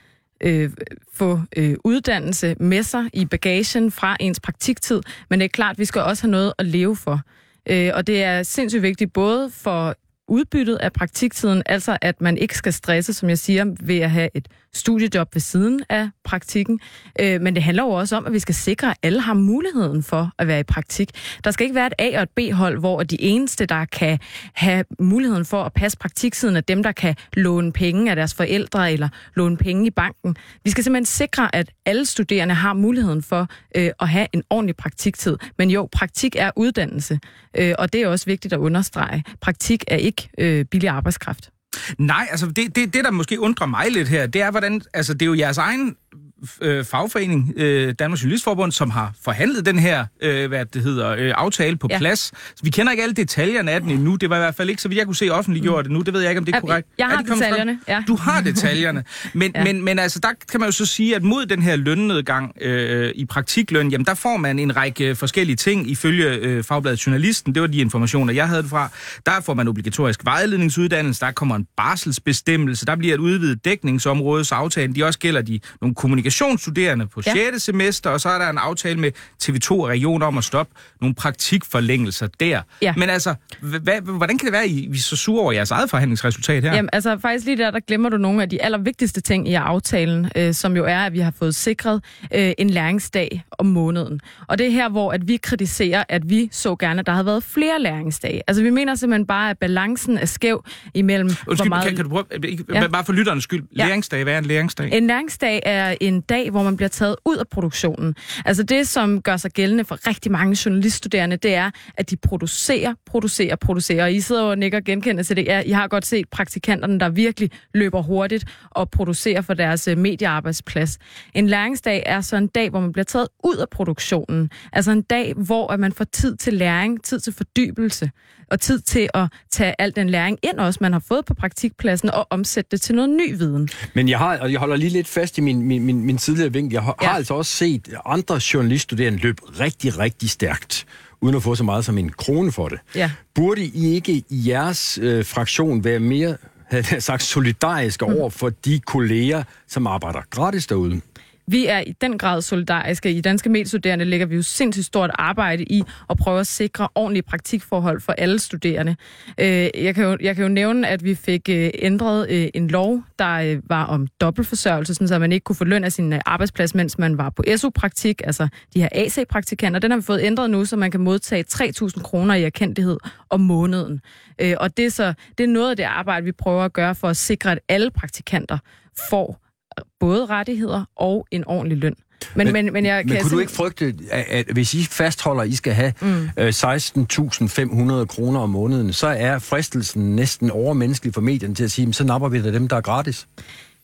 øh, få øh, uddannelse med sig i bagagen fra ens praktiktid, men det er klart, at vi skal også have noget at leve for. Øh, og det er sindssygt vigtigt både for udbyttet af praktiktiden, altså at man ikke skal stresse, som jeg siger, ved at have et studiejob ved siden af praktikken. Øh, men det handler jo også om, at vi skal sikre, at alle har muligheden for at være i praktik. Der skal ikke være et A- og et B-hold, hvor de eneste, der kan have muligheden for at passe praktiksiden, er dem, der kan låne penge af deres forældre eller låne penge i banken. Vi skal simpelthen sikre, at alle studerende har muligheden for øh, at have en ordentlig praktiktid. Men jo, praktik er uddannelse, øh, og det er også vigtigt at understrege. Praktik er ikke øh, billig arbejdskraft. Nej, altså det, det, det, der måske undrer mig lidt her, det er, hvordan, altså det er jo jeres egen øh, fagforening, øh, Danmarks Journalistforbund, som har forhandlet den her, øh, hvad det hedder, øh, aftale på Ja. plads. Så vi kender ikke alle detaljerne af den endnu. Det var i hvert fald ikke, så vidt jeg kunne se offentliggjort det nu. Det ved jeg ikke, om det er korrekt. jeg Er har de kommet frem? detaljerne, ja. Du har detaljerne. Men, Ja. men, men altså, der kan man jo så sige, at mod den her lønnedgang øh, i praktikløn, jamen der får man en række forskellige ting ifølge øh, Fagbladet Journalisten. Det var de informationer, jeg havde det fra. Der får man obligatorisk vejledningsuddannelse, der kommer en barselsbestemmelse, der bliver et udvidet dækningsområde, så aftalen de også gælder de nogle kommunikationsstuderende på Ja. 6. semester, og så er der en aftale med TV2 og regioner om at stoppe nogle praktikforlængelser der. Ja. Men altså, hvad, hvordan kan det være, at I vi er så sure over jeres eget forhandlingsresultat her? Jamen, altså faktisk lige der, der glemmer du nogle af de allervigtigste ting i aftalen, øh, som jo er, at vi har fået sikret øh, en læringsdag om måneden. Og det er her, hvor at vi kritiserer, at vi så gerne, at der havde været flere læringsdage. Altså vi mener simpelthen bare, at balancen er skæv imellem, hvor Undskyld, meget... kan, kan du prøve, Ja. bare for lytterens skyld, Ja. læringsdag, hvad er en læringsdag? En læringsdag er en dag, hvor man bliver taget ud af produktionen. Altså det, som gør sig gældende for rigtig mange journaliststuderende, det er, at de producerer, producerer, producerer. Og I sidder og nikker genkendende til det. Ja, I har godt set praktikanterne, der virkelig løber hurtigt og producerer for deres øh, mediearbejdsplads. En læringsdag er så en dag, hvor man bliver taget ud af produktionen. Altså en dag, hvor at man får tid til læring, tid til fordybelse og tid til at tage al den læring ind også, man har fået på praktikpladsen og omsætte det til noget ny viden. Men jeg, har, og jeg holder lige lidt fast i min, min, min, min tidligere vinkel. Jeg har, Ja. har altså også set andre journaliststuderende løbe rigtig, rigtig stærkt, uden at få så meget som en krone for det. Ja. Burde I ikke i jeres øh, fraktion være mere havde jeg sagt, solidariske over for de kolleger, som arbejder gratis derude? Vi er i den grad solidariske. I Danske Mediestuderende lægger vi jo sindssygt stort arbejde i at prøve at sikre ordentlige praktikforhold for alle studerende. Øh, jeg kan jo, jeg kan jo nævne, at vi fik øh, ændret øh, en lov, der var om dobbeltforsørgelse, sådan så man ikke kunne få løn af sin arbejdsplads, mens man var på SU-praktik, altså de her AC-praktikanter. Den har vi fået ændret nu, så man kan modtage 3.000 kroner i erkendelighed om måneden. Og det er, så, det er noget af det arbejde, vi prøver at gøre for at sikre, at alle praktikanter får både rettigheder og en ordentlig løn. Men, men, men, men jeg men kan kunne du ikke frygte, at, at hvis I fastholder, at I skal have mm. øh, 16.500 kroner om måneden, så er fristelsen næsten overmenneskelig for medierne til at sige, "Men så napper vi da dem, der er gratis?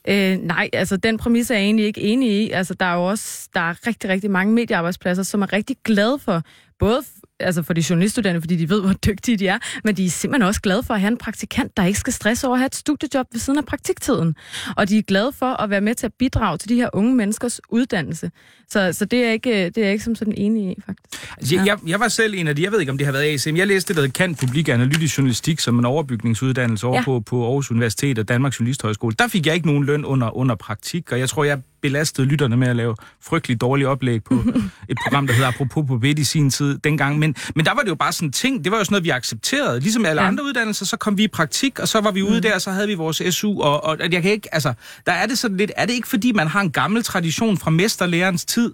Øh, nej, altså den præmis er jeg egentlig ikke enig i. Altså der er jo også der er rigtig, rigtig mange mediearbejdspladser, som er rigtig glade for både altså for de journaliststuderende, fordi de ved, hvor dygtige de er, men de er simpelthen også glade for at have en praktikant, der ikke skal stresse over at have et studiejob ved siden af praktiktiden. Og de er glade for at være med til at bidrage til de her unge menneskers uddannelse. Så, så det, er ikke, det er jeg ikke som sådan enig i, faktisk. Altså, jeg, jeg, jeg var selv en af de, jeg ved ikke, om det har været ASM, jeg læste det, der Kant Publik Analytisk Journalistik som en overbygningsuddannelse over Ja. ja. på, på Aarhus Universitet og Danmarks Journalisthøjskole. Der fik jeg ikke nogen løn under, under praktik, og jeg tror, jeg belastede lytterne med at lave frygtelig dårlige oplæg på et program, der hedder Apropos på Bit i sin tid dengang. Men, men der var det jo bare sådan en ting, det var jo sådan noget, vi accepterede. Ligesom alle Ja. andre uddannelser, så kom vi i praktik, og så var vi ude mm. der, og så havde vi vores SU, og, og jeg kan ikke, altså, der er det sådan lidt, er det ikke fordi, man har en gammel tradition fra mesterlærerens tid,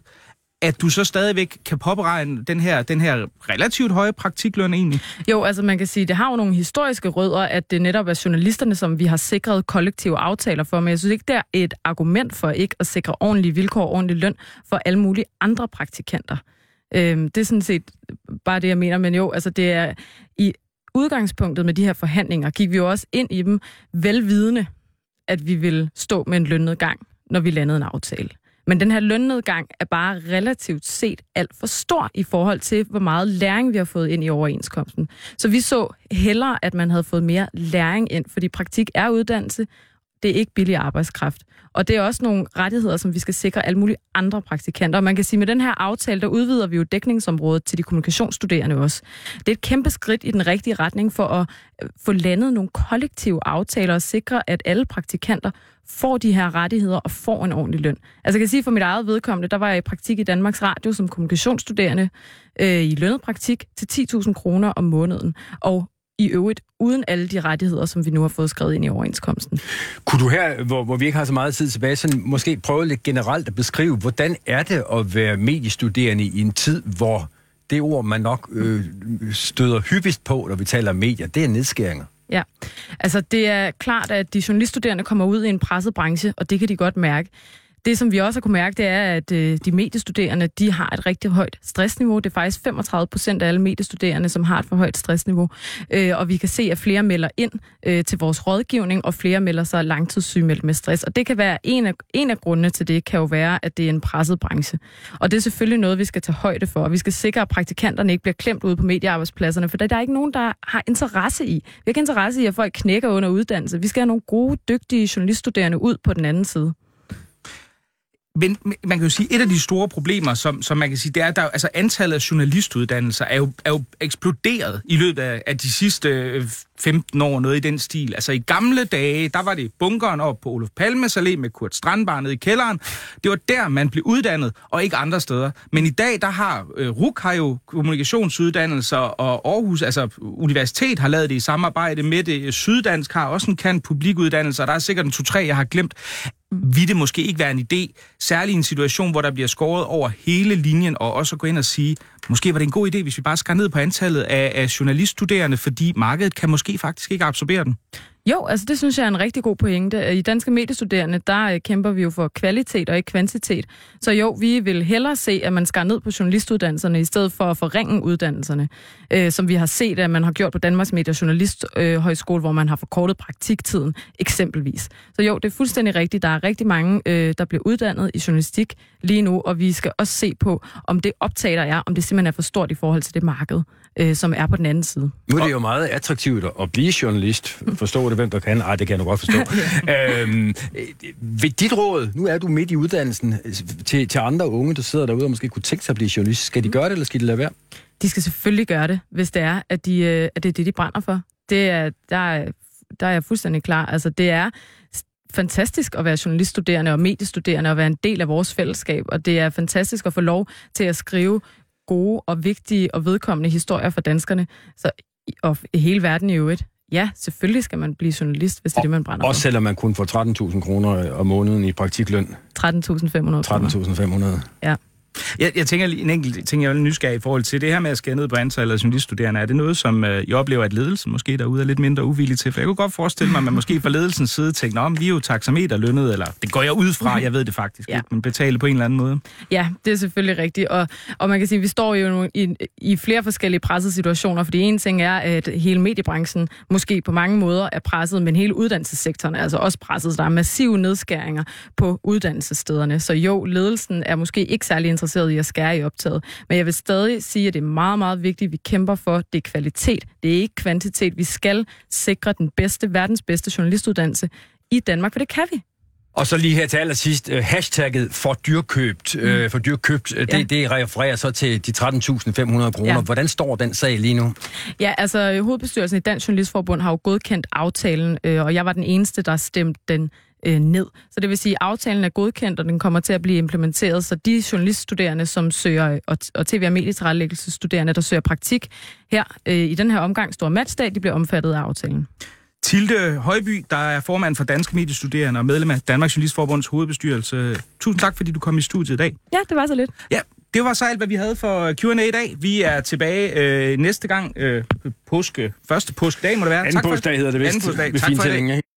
at du så stadigvæk kan påberegne den her, den her relativt høje praktikløn egentlig? Jo, altså man kan sige, det har jo nogle historiske rødder, at det netop er journalisterne, som vi har sikret kollektive aftaler for, men jeg synes ikke, det er et argument for ikke at sikre ordentlige vilkår og ordentlig løn for alle mulige andre praktikanter. Øhm, det er sådan set bare det, jeg mener, men jo, altså det er i udgangspunktet med de her forhandlinger, gik vi jo også ind i dem velvidende, at vi ville stå med en lønnedgang, når vi landede en aftale. Men den her lønnedgang er bare relativt set alt for stor i forhold til, hvor meget læring vi har fået ind i overenskomsten. Så vi så hellere, at man havde fået mere læring ind, fordi praktik er uddannelse, det er ikke billig arbejdskraft. Og det er også nogle rettigheder, som vi skal sikre alle mulige andre praktikanter. Og man kan sige, at med den her aftale, der udvider vi jo dækningsområdet til de kommunikationsstuderende også. Det er et kæmpe skridt i den rigtige retning for at øh, få landet nogle kollektive aftaler og sikre, at alle praktikanter får de her rettigheder og får en ordentlig løn. Altså jeg kan sige for mit eget vedkommende, der var jeg i praktik i Danmarks Radio som kommunikationsstuderende øh, i lønnet praktik til 10.000 kroner om måneden. Og i øvrigt uden alle de rettigheder, som vi nu har fået skrevet ind i overenskomsten. Kunne du her, hvor, hvor vi ikke har så meget tid tilbage, sådan måske prøve lidt generelt at beskrive, hvordan er det at være mediestuderende i en tid, hvor det ord, man nok øh, støder hyppigst på, når vi taler om medier, det er nedskæringer? Ja, altså det er klart, at de journaliststuderende kommer ud i en presset branche, og det kan de godt mærke. Det, som vi også har kunne mærke, det er, at øh, de mediestuderende, de har et rigtig højt stressniveau. Det er faktisk 35 procent af alle mediestuderende, som har et for højt stressniveau. Øh, og vi kan se, at flere melder ind øh, til vores rådgivning, og flere melder sig langtidssygemeldt med stress. Og det kan være en af, en af grundene til det, kan jo være, at det er en presset branche. Og det er selvfølgelig noget, vi skal tage højde for. Og vi skal sikre, at praktikanterne ikke bliver klemt ude på mediearbejdspladserne, for der er ikke nogen, der har interesse i. Vi har ikke interesse i, at folk knækker under uddannelse. Vi skal have nogle gode, dygtige journaliststuderende ud på den anden side. Men man kan jo sige, et af de store problemer, som, som man kan sige, det er, at der, altså antallet af journalistuddannelser er jo, er jo eksploderet i løbet af, af de sidste øh, 15 år, noget i den stil. Altså i gamle dage, der var det bunkeren op på Olof Palmes Allé med Kurt Strandbar nede i kælderen. Det var der, man blev uddannet, og ikke andre steder. Men i dag, der har øh, RUK har jo kommunikationsuddannelser, og Aarhus, altså universitet, har lavet det i samarbejde med det. Syddansk har også en kan publikuddannelse, og der er sikkert en to-tre, jeg har glemt Mm. vil det måske ikke være en idé, særligt i en situation, hvor der bliver skåret over hele linjen, og også at gå ind og sige, måske var det en god idé, hvis vi bare skar ned på antallet af, af journaliststuderende, fordi markedet kan måske faktisk ikke absorbere den. Jo, altså det synes jeg er en rigtig god pointe. I Danske Mediestuderende, der øh, kæmper vi jo for kvalitet og ikke kvantitet. Så jo, vi vil hellere se, at man skar ned på journalistuddannelserne, i stedet for at forringe uddannelserne, øh, som vi har set, at man har gjort på Danmarks Medie- og Journalisthøjskole, hvor man har forkortet praktiktiden, eksempelvis. Så jo, det er fuldstændig rigtigt. Der er rigtig mange, øh, der bliver uddannet i journalistik lige nu, og vi skal også se på, om det optag, der er, om det simpelthen er for stort i forhold til det marked, øh, som er på den anden side. Nu er det jo meget attraktivt at blive journalist. Forstå det, hvem der kan. Ej, det kan jeg nu godt forstå. øhm, øh, ved dit råd, nu er du midt i uddannelsen, til, til andre unge, der sidder derude og måske kunne tænke sig at blive journalist. Skal de gøre det, eller skal de lade være? De skal selvfølgelig gøre det, hvis det er, at, de, øh, at det er det, de brænder for. Det er, der, er, der er jeg fuldstændig klar. Altså, det er fantastisk at være journaliststuderende og mediestuderende og være en del af vores fællesskab, og det er fantastisk at få lov til at skrive gode og vigtige og vedkommende historier for danskerne, så, og hele verden i øvrigt. Ja, selvfølgelig skal man blive journalist, hvis det er det, man brænder Også selvom man kun får 13.000 kroner om måneden i praktikløn. for. 13.500 13.500. Ja. Jeg, jeg tænker lige en enkelt ting, jeg er nysgerrig i forhold til det her med at skære ned på antallet af journaliststuderende. Er det noget, som øh, I oplever, at ledelsen måske derude er lidt mindre uvillig til? For jeg kunne godt forestille mig, at man måske fra ledelsens side tænker, om vi er jo taxameter lønnet, eller det går jeg ud fra, jeg ved det faktisk Ja. ikke, men betale på en eller anden måde. Ja, det er selvfølgelig rigtigt. Og, og man kan sige, at vi står jo i, i flere forskellige pressede situationer, fordi en ting er, at hele mediebranchen måske på mange måder er presset, men hele uddannelsessektoren er altså også presset. Så der er massive nedskæringer på uddannelsesstederne. Så jo, ledelsen er måske ikke særlig interesseret interesseret i at skære i optaget. Men jeg vil stadig sige, at det er meget, meget vigtigt, at vi kæmper for, det er kvalitet, det er ikke kvantitet. Vi skal sikre den bedste, verdens bedste journalistuddannelse i Danmark, for det kan vi. Og så lige her til allersidst, uh, hashtagget for dyrkøbt, mm. uh, for dyrkøbt, uh, Ja. det, det refererer så til de 13.500 kroner. Ja. Hvordan står den sag lige nu? Ja, altså øh, hovedbestyrelsen i Dansk Journalistforbund har jo godkendt aftalen, øh, og jeg var den eneste, der stemte den øh, ned. Så det vil sige, at aftalen er godkendt, og den kommer til at blive implementeret, så de journaliststuderende, som søger, og, og tv- og medietilrettelæggelsesstuderende, der søger praktik her øh, i den her omgang, Stor Matchdag, de bliver omfattet af aftalen. Tilde Højby, der er formand for Danske Mediestuderende og medlem af Danmarks Journalistforbunds hovedbestyrelse. Tusind tak, fordi du kom i studiet i dag. Ja, det var så lidt. Ja, det var så alt, hvad vi havde for Q&A i dag. Vi er tilbage øh, næste gang. Øh, påske, første påskedag må det være. Anden tak for, påskedag hedder det vist Anden påskedag. Tak for i dag. fintællingen, ikke?